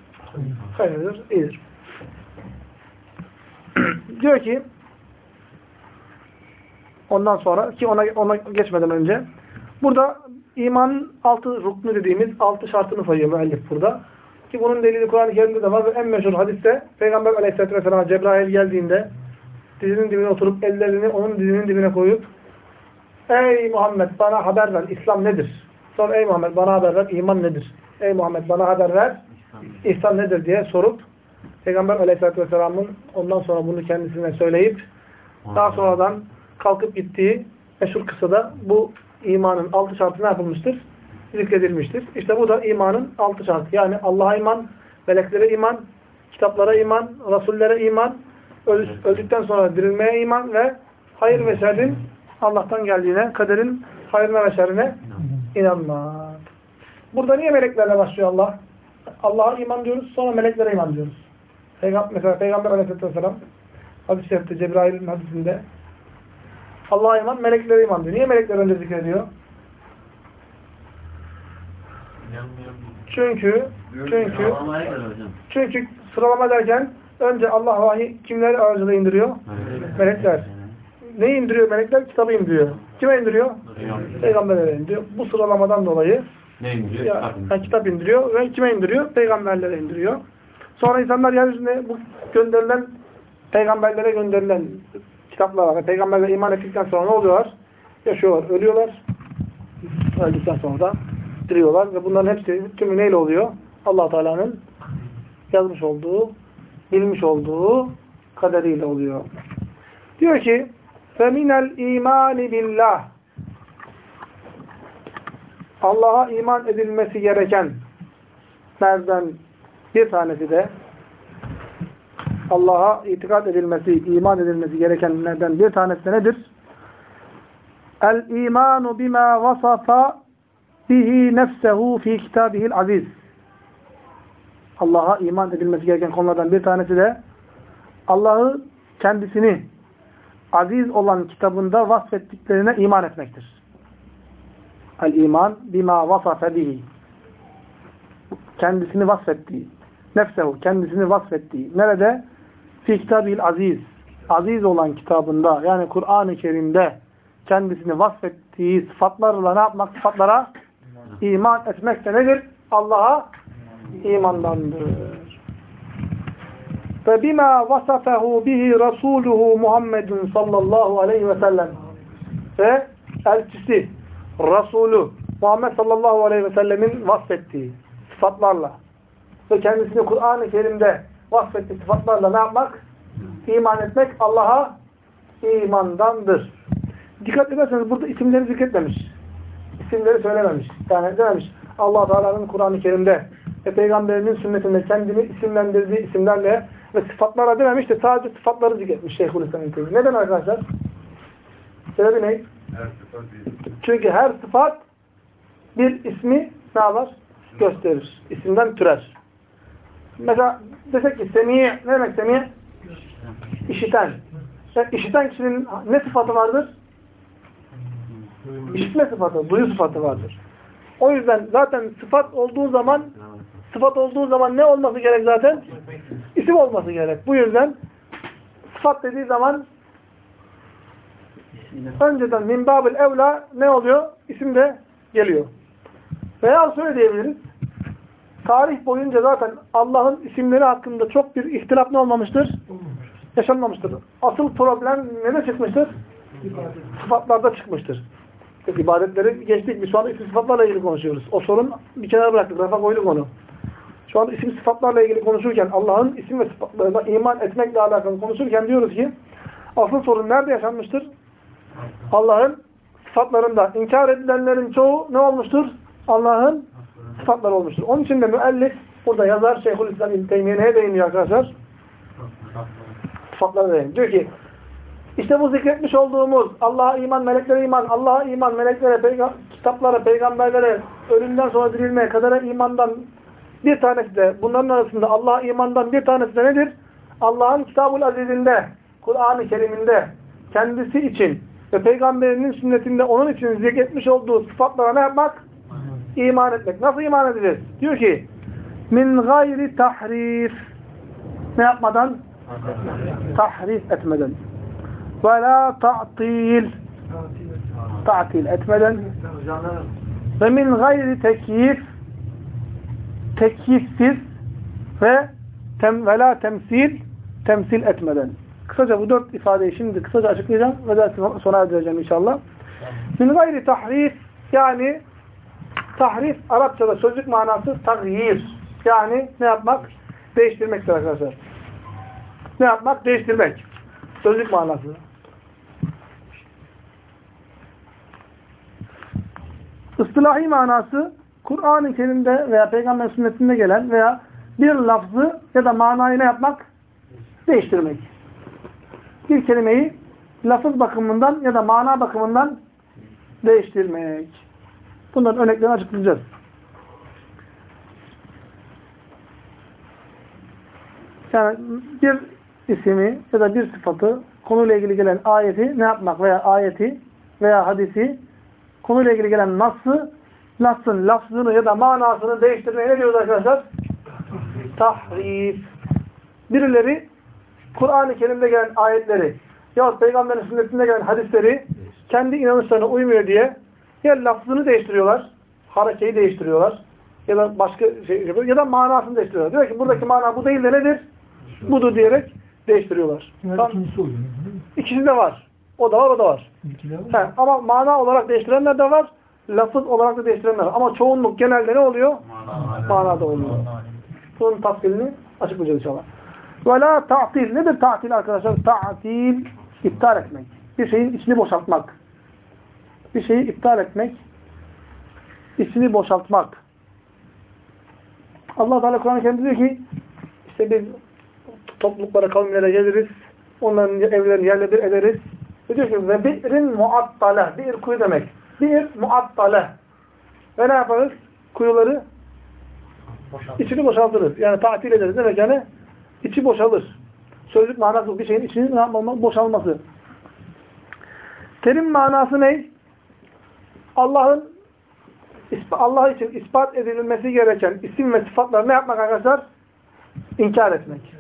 Hayırdır, iyidir. <clears throat> Diyor ki ondan sonra ki ona ona geçmeden önce burada imanın altı ruknu dediğimiz altı şartını sayıyor müellif burada. Ki bunun delili Kur'an-ı Kerim'de de var ve en meşhur hadiste Peygamber Aleyhisselatü Vesselam Cebrail geldiğinde dizinin dibine oturup ellerini onun dizinin dibine koyup Ey Muhammed bana haber ver İslam nedir? Sonra ey Muhammed bana haber ver iman nedir? Ey Muhammed bana haber ver İhsan nedir diye sorup Peygamber Aleyhisselatü Vesselam'ın ondan sonra bunu kendisine söyleyip daha sonradan kalkıp gittiği meşhur kısada bu imanın altı şartı ne yapılmıştır? Zikredilmiştir. İşte bu da imanın altı şartı. Yani Allah'a iman, meleklere iman, kitaplara iman, rasullere iman, öldükten sonra dirilmeye iman ve hayır ve şerrin Allah'tan geldiğine, kaderin hayrına ve şerrine inanmak. Burada niye meleklerle başlıyor Allah? Allah'a iman diyoruz, sonra meleklere iman diyoruz. Peygamber, mesela Peygamber Aleyhisselatü Vesselam hadis-i şerifte Cebrail'in hadisinde Allah'a iman, meleklere iman diyor. Niye melekler önce zikrediyor? Çünkü çünkü çünkü sıralama derken önce Allah vahiy kimler aracılığıyla indiriyor? Melekler. Ne indiriyor melekler? Kitabı indiriyor. Kime indiriyor? Peygamberlere indiriyor. Bu sıralamadan dolayı Ne indiriyor? ya, Kitap indiriyor. yani kitap indiriyor ve kime indiriyor? Peygamberlere indiriyor. Sonra insanlar yeryüzüne bu gönderilen peygamberlere gönderilen kitaplar var. Peygamberlere iman ettikten sonra ne oluyorlar? Yaşıyorlar, ölüyorlar. Öldükten sonra da diriyorlar ve bunların hepsi tümü neyle oluyor? allah Teala'nın yazmış olduğu, bilmiş olduğu kaderiyle oluyor. Diyor ki فَمِنَ الْا۪يمَانِ بِاللّٰهِ Allah'a iman edilmesi gereken nereden bir tanesi de Allah'a itikad edilmesi, iman edilmesi gerekenlerden bir tanesi nedir? El-imanu bima vasafa bihi nefsehu fi kitabihil aziz. Allah'a iman edilmesi gereken konulardan bir tanesi de Allah'ı kendisini aziz olan kitabında vasfettiklerine iman etmektir. El-iman bima vasafe bihi. Kendisini vasfettiği. Nefsehu, kendisini vasfettiği. Nerede? Fi kitabil aziz. Aziz olan kitabında, yani Kur'an-ı Kerim'de kendisini vasfettiği sıfatlarla ne yapmak? Sıfatlara iman etmek de nedir? Allah'a imandandır. Ve bima vasafahu bihi Rasuluhu Muhammedun sallallahu aleyhi ve sellem ve elçisi, Resulü Muhammed sallallahu aleyhi ve sellemin vasfettiği sıfatlarla ve kendisini Kur'an-ı Kerim'de vasfettiği sıfatlarla ne yapmak? İman etmek Allah'a imandandır. Dikkat ederseniz burada isimleri zikretmemiş. İsimleri söylememiş. Yani dememiş. allah Teala'nın Kur'an-ı Kerim'de ve Peygamberinin sünnetinde kendini isimlendirdiği isimlerle ve sıfatlarla dememiş de sadece sıfatları zikretmiş Şeyhülislam İbn Neden arkadaşlar? Sebebi ne? Her. Çünkü her sıfat bir ismi ne yapar? Gösterir. İsimden türer. Mesela desek ki semi, ne demek semi? İşiten. Yani işiten kişinin ne sıfatı vardır? İşitme sıfatı, duyu sıfatı vardır. O yüzden zaten sıfat olduğu zaman sıfat olduğu zaman ne olması gerek zaten? İsim olması gerek. Bu yüzden sıfat dediği zaman önceden minbabil evla ne oluyor? İsim de geliyor. Veya şöyle diyebiliriz. Tarih boyunca zaten Allah'ın isimleri hakkında çok bir ihtilaf ne olmamıştır? Yaşanmamıştır. Asıl problem ne çıkmıştır? Sıfatlarda çıkmıştır. Peki ibadetleri geçtik. Biz şu anda isim sıfatlarla ilgili konuşuyoruz. O sorun bir kenara bıraktık. Rafa koyduk onu. Şu anda isim sıfatlarla ilgili konuşurken Allah'ın isim ve sıfatlarına iman etmekle alakalı konuşurken diyoruz ki asıl sorun nerede yaşanmıştır? Allah'ın sıfatlarında. inkar edilenlerin çoğu ne olmuştur? Allah'ın sıfatları olmuştur. Onun için de müellif burada yazar Şeyhülislam İbn Teymiye neye değiniyor arkadaşlar? Sıfatlara değiniyor. Diyor ki işte bu zikretmiş olduğumuz Allah'a iman, meleklere iman, Allah'a iman, meleklere, peygam kitaplara, peygamberlere, ölümden sonra dirilmeye kadar imandan bir tanesi de bunların arasında Allah'a imandan bir tanesi de nedir? Allah'ın Kitab-ül Aziz'inde, Kur'an-ı Kerim'inde kendisi için ve peygamberinin sünnetinde onun için zikretmiş olduğu sıfatlara ne yapmak? İman etmek. Nasıl iman edeceğiz? Diyor ki min gayri tahrif ne yapmadan? Tahrif etmeden. Ve la ta'til ta'til etmeden ve min gayri tekyif tekyifsiz ve tem, ve la temsil temsil etmeden. Kısaca bu dört ifadeyi şimdi kısaca açıklayacağım ve dersi sona erdireceğim inşallah. Min gayri tahrif yani tahrif Arapçada sözlük manası tagyir. Yani ne yapmak? Değiştirmektir arkadaşlar. Ne yapmak? Değiştirmek. Sözlük manası. Istilahi manası Kur'an-ı Kerim'de veya Peygamber sünnetinde gelen veya bir lafzı ya da manayı ne yapmak? Değiştirmek. Bir kelimeyi lafız bakımından ya da mana bakımından değiştirmek. Bunların örneklerini açıklayacağız. Yani bir ismi ya da bir sıfatı konuyla ilgili gelen ayeti ne yapmak veya ayeti veya hadisi konuyla ilgili gelen nasıl nasın lafzını ya da manasını değiştirmeye ne diyoruz arkadaşlar? Tahrif. Birileri Kur'an-ı Kerim'de gelen ayetleri ya Peygamberin sünnetinde gelen hadisleri kendi inanışlarına uymuyor diye ya lafzını değiştiriyorlar, harekeyi değiştiriyorlar ya da başka şey ya da manasını değiştiriyorlar. Diyor ki buradaki mana bu değil de nedir? Budur diyerek değiştiriyorlar. Yani Tam, ikincisi oluyor. ikisi de var. O da var, o da var. He, ama mana olarak değiştirenler de var, lafız olarak da değiştirenler var. Ama çoğunluk genelde ne oluyor? Manada oluyor. Bunun tafsilini açıklayacağız inşallah. Ve la ta'til. Nedir ta'til arkadaşlar? Ta'til, iptal etmek. Bir şeyin içini boşaltmak. Bir şeyi iptal etmek, içini boşaltmak. Allah Teala Kur'an-ı Kerim'de diyor ki işte biz topluluklara, kavimlere geliriz. Onların evlerini yerle bir ederiz. Ve diyor ki ve bi'rin muattale. Bir kuyu demek. Bir muattale. Ve ne yaparız? Kuyuları içini boşaltırız. Yani tatil ederiz. Demek yani içi boşalır. Sözlük manası bir şeyin içinin? Boşalması. Terim manası ne? Allah'ın Allah için ispat edilmesi gereken isim ve sıfatları ne yapmak arkadaşlar? İnkar etmek.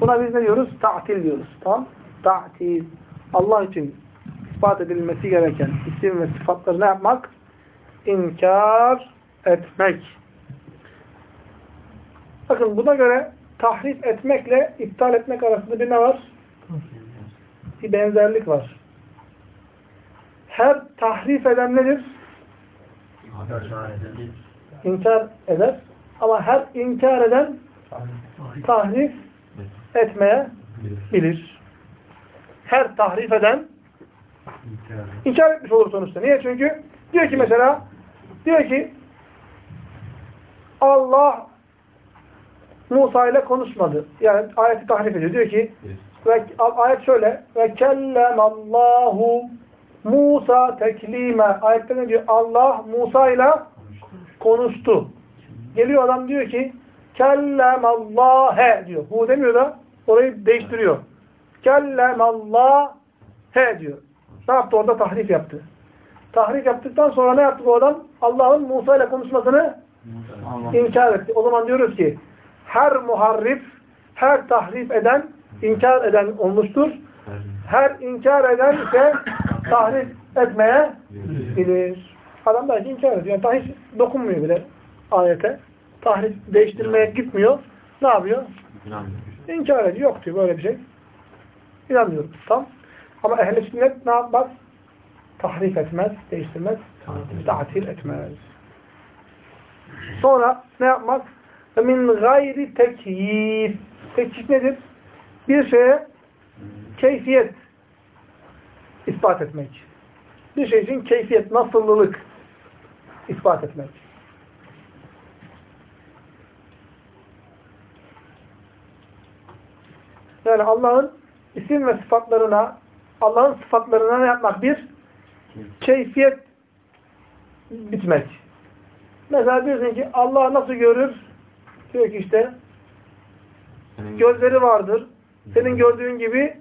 Buna biz ne diyoruz? Ta'til diyoruz. Tamam? Ta'til. Allah için ispat edilmesi gereken isim ve sıfatları ne yapmak? İnkar etmek. Bakın buna göre tahrif etmekle iptal etmek arasında bir ne var? Bir benzerlik var. Her tahrif eden nedir? İnkar eder. Ama her inkar eden tahrif etmeye bilir. Her tahrif eden inkar etmiş olur sonuçta. Niye? Çünkü diyor ki mesela diyor ki Allah Musa ile konuşmadı. Yani ayeti tahrif ediyor. Diyor ki ve ayet şöyle ve kellemallahu Musa teklime. Ayette ne diyor? Allah Musa ile konuştu. Geliyor adam diyor ki kellemallâhe diyor. Hu demiyor da orayı değiştiriyor. Kellemallâhe diyor. Ne yaptı orada? Tahrif yaptı. Tahrif yaptıktan sonra ne yaptı bu adam? Allah'ın Musa ile konuşmasını inkar etti. O zaman diyoruz ki her muharrif, her tahrif eden, inkar eden olmuştur. Her inkar eden ise tahrif etmeye bilir. Adam belki inkar ediyor. Yani tahrif dokunmuyor bile ayete. Tahrif değiştirmeye gitmiyor. Ne yapıyor? İnkar ediyor. Yok diyor böyle bir şey. İnanmıyorum. Tam. Ama ehl-i sünnet ne yapmaz? Tahrif etmez, değiştirmez, tatil etmez. Sonra ne yapmak? Min gayri tekyif. Tekyif nedir? Bir şeye keyfiyet ispat etmek. Bir şey için keyfiyet, nasıllılık ispat etmek. Yani Allah'ın isim ve sıfatlarına, Allah'ın sıfatlarına ne yapmak? Bir, keyfiyet bitmek. Mesela diyorsun ki Allah nasıl görür? Diyor ki işte gözleri vardır. Senin gördüğün gibi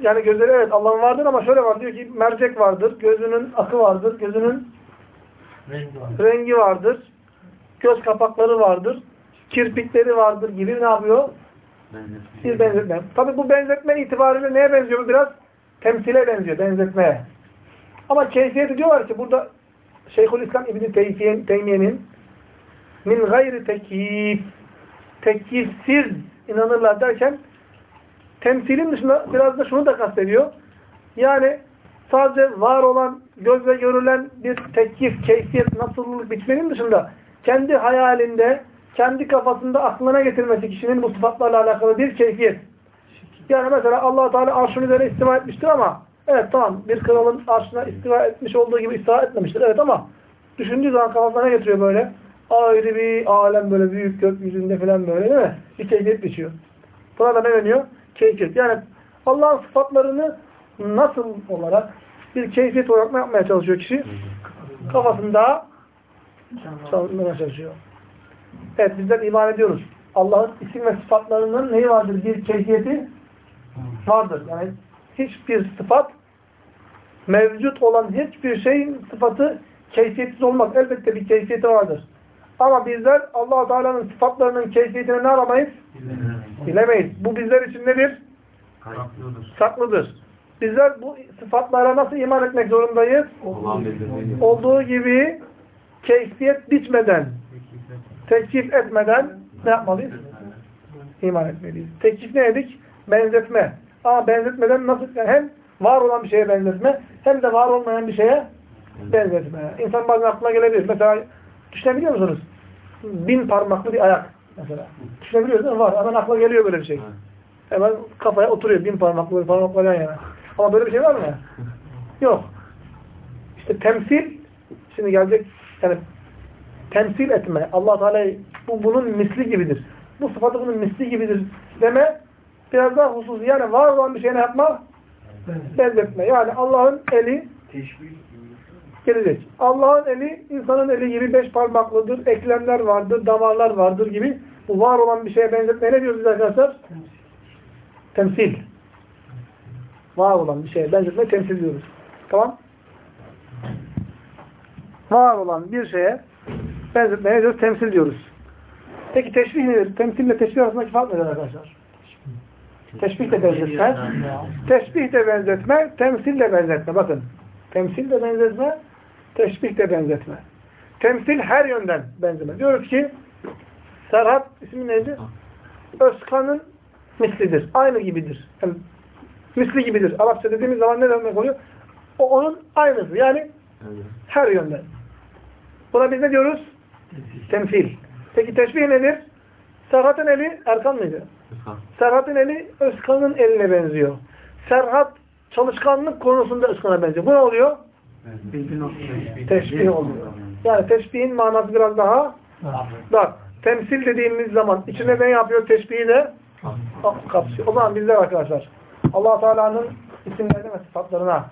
yani gözleri evet Allah'ın vardır ama şöyle var diyor ki mercek vardır. Gözünün akı vardır. Gözünün rengi vardır. Göz kapakları vardır. Kirpikleri vardır gibi ne yapıyor? Bir benzetme. Tabi bu benzetme itibariyle neye benziyor? Biraz temsile benziyor. Benzetmeye. Ama keyfiyeti diyorlar ki burada Şeyhülislam İbni Teymiye'nin min gayri tekyif tekyifsiz inanırlar derken temsilin dışında biraz da şunu da kastediyor. Yani sadece var olan, gözle görülen bir tekyif, keyfiyet, nasıllılık biçmenin dışında kendi hayalinde, kendi kafasında aklına getirmesi kişinin bu sıfatlarla alakalı bir keyfiyet. Yani mesela allah Teala arşın üzerine istiva etmiştir ama evet tamam bir kralın arşına istiva etmiş olduğu gibi istiva etmemiştir. Evet ama düşündüğü zaman kafasına ne getiriyor böyle? Ayrı bir alem böyle büyük gökyüzünde falan böyle değil mi? Bir keyfiyet biçiyor. Buna da ne deniyor? Keyfiyet. Yani Allah'ın sıfatlarını nasıl olarak bir keyfiyet olarak ne yapmaya çalışıyor kişi? Kafasında çalışmaya çalışıyor. Evet bizler iman ediyoruz. Allah'ın isim ve sıfatlarının neyi vardır? Bir keyfiyeti vardır. Yani hiçbir sıfat mevcut olan hiçbir şeyin sıfatı keyfiyetsiz olmaz. Elbette bir keyfiyeti vardır. Ama bizler allah Teala'nın sıfatlarının keyfiyetini ne aramayız? Bilemeyiz. Bu bizler için nedir? Saklıdır. Bizler bu sıfatlara nasıl iman etmek zorundayız? Olduğu gibi keyfiyet bitmeden, tekif etmeden ne yapmalıyız? İman etmeliyiz. Tekif ne dedik? Benzetme. Ama benzetmeden nasıl? Yani hem var olan bir şeye benzetme, hem de var olmayan bir şeye benzetme. İnsan bazen aklına gelebilir. Mesela düşünebiliyor musunuz? Bin parmaklı bir ayak mesela. Düşünebiliyoruz değil mi? Var. Hemen akla geliyor böyle bir şey. Hemen kafaya oturuyor. Bin parmaklı, parmaklar yan yana. Ama böyle bir şey var mı? Yok. İşte temsil şimdi gelecek yani temsil etme. allah Teala bu bunun misli gibidir. Bu sıfatı bunun misli gibidir deme biraz daha hususi. Yani var olan bir şey ne yapma? Benzetme. Yani Allah'ın eli gelecek. Allah'ın eli insanın eli gibi beş parmaklıdır. Eklemler vardır, damarlar vardır gibi. Bu var olan bir şeye benzetmeye ne diyoruz arkadaşlar? Temsil. Var olan bir şeye benzetme temsil diyoruz. Tamam? Var olan bir şeye benzetmeye ne diyoruz? Temsil diyoruz. Peki teşbih nedir? Temsille teşbih arasındaki fark nedir arkadaşlar? Teşbih de benzetme. Teşbih de benzetme, temsil de benzetme. Bakın. Temsil de benzetme, teşbih de benzetme. Temsil her yönden benzeme. Diyoruz ki Serhat ismi neydi? Özkan'ın mislidir. Aynı gibidir. Yani, misli gibidir. Arapça dediğimiz zaman ne demek oluyor? O onun aynısı. Yani her yönden. Buna biz ne diyoruz? Temsil. Peki teşbih nedir? Serhat'ın eli Erkan mıydı? Serhat'ın eli Özkan'ın eline benziyor. Serhat çalışkanlık konusunda Özkan'a benziyor. Bu ne oluyor? Teşbih oluyor. Yani teşbihin manası biraz daha dar. Temsil dediğimiz zaman içine ne yapıyor? Teşbihi de kapsıyor. O zaman bizler arkadaşlar allah Teala'nın isimlerine ve sıfatlarına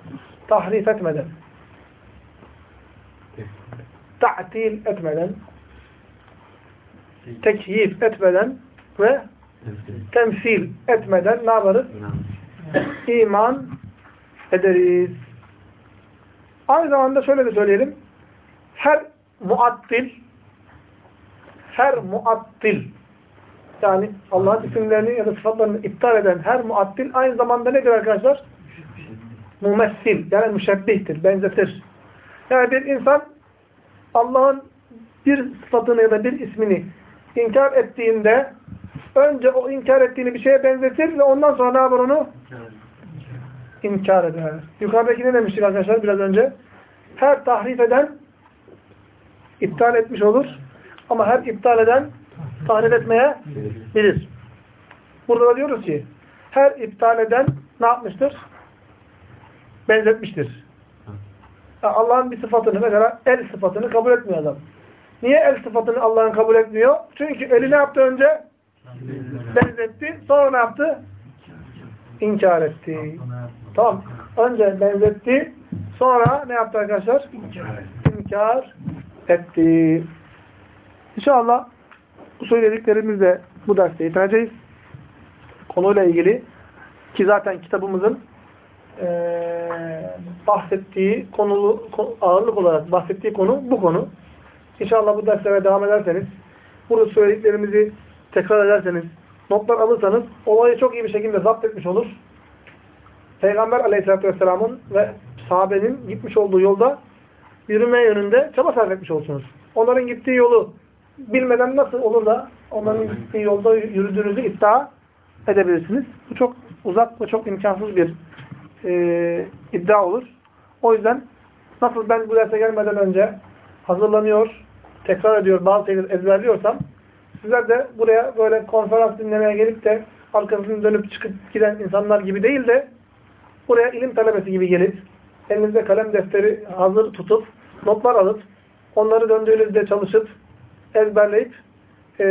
tahrif etmeden ta'til etmeden tekyif etmeden ve temsil etmeden ne yaparız? İman ederiz. Aynı zamanda şöyle de söyleyelim. Her muattil her muattil yani Allah'ın isimlerini ya da sıfatlarını iptal eden her muattil aynı zamanda nedir arkadaşlar? Mumessil yani müşebbihtir, benzetir. Yani bir insan Allah'ın bir sıfatını ya da bir ismini inkar ettiğinde önce o inkar ettiğini bir şeye benzetir ve ondan sonra ne yapar onu? İnkar eder. Yukarıdaki ne demiştik arkadaşlar biraz önce? Her tahrif eden iptal etmiş olur. Ama her iptal eden tahrif etmeye bilir. Burada da diyoruz ki her iptal eden ne yapmıştır? Benzetmiştir. Allah'ın bir sıfatını mesela el sıfatını kabul etmiyor adam. Niye el sıfatını Allah'ın kabul etmiyor? Çünkü eli ne yaptı önce? Benzetti. Sonra ne yaptı? İnkar etti. Tamam. Önce benzetti. Sonra ne yaptı arkadaşlar? İnkar etti. İnşallah bu söylediklerimizle bu derste yetineceğiz. Konuyla ilgili ki zaten kitabımızın ee, bahsettiği konulu ağırlık olarak bahsettiği konu bu konu. İnşallah bu derslere devam ederseniz, burada söylediklerimizi tekrar ederseniz, notlar alırsanız olayı çok iyi bir şekilde zapt etmiş olur. Peygamber aleyhissalatü vesselamın ve sahabenin gitmiş olduğu yolda yürüme yönünde çaba sarf etmiş olursunuz. Onların gittiği yolu bilmeden nasıl olur da onların gittiği yolda yürüdüğünüzü iddia edebilirsiniz. Bu çok uzak ve çok imkansız bir e, iddia olur. O yüzden nasıl ben bu derse gelmeden önce hazırlanıyor, tekrar ediyor, bazı şeyleri ezberliyorsam sizler de buraya böyle konferans dinlemeye gelip de arkasını dönüp çıkıp giden insanlar gibi değil de buraya ilim talebesi gibi gelip elinizde kalem defteri hazır tutup notlar alıp onları döndüğünüzde çalışıp ezberleyip e,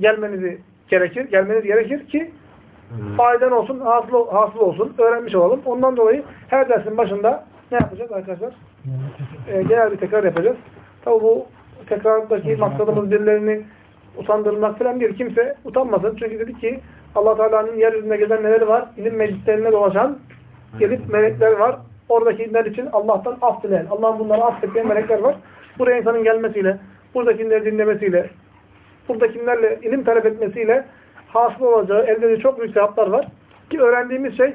gelmenizi gerekir. Gelmeniz gerekir ki faydan olsun, hasıl, hasıl olsun, öğrenmiş olalım. Ondan dolayı her dersin başında ne yapacağız arkadaşlar? Ee, genel bir tekrar yapacağız. Tabi bu tekrardaki maksadımız birilerini utandırmak falan değil. Kimse utanmasın. Çünkü dedik ki allah Teala'nın yeryüzünde gezen neleri var? İlim meclislerine dolaşan gelip melekler var. Oradakiler için Allah'tan af dileyen, Allah'ın bunları affetmeyen melekler var. Buraya insanın gelmesiyle, buradakileri dinlemesiyle, buradakilerle ilim talep etmesiyle hasıl olacağı, elde edeceği çok büyük sevaplar var. Ki öğrendiğimiz şey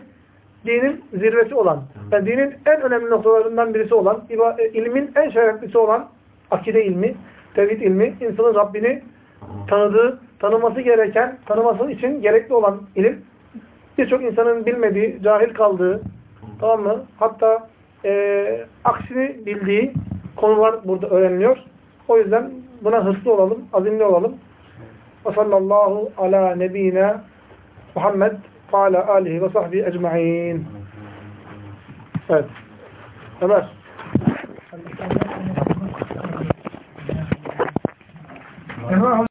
dinin zirvesi olan, yani dinin en önemli noktalarından birisi olan, e, ilmin en şereflisi olan akide ilmi, tevhid ilmi, insanın Rabbini tanıdığı, tanıması gereken, tanıması için gerekli olan ilim birçok insanın bilmediği, cahil kaldığı, tamam mı? Hatta e, aksini bildiği konular burada öğreniliyor. O yüzden buna hırslı olalım, azimli olalım. Ve sallallahu ala nebine Muhammed ve ala alihi ve sahbihi ecma'in. Evet. Ömer. Ömer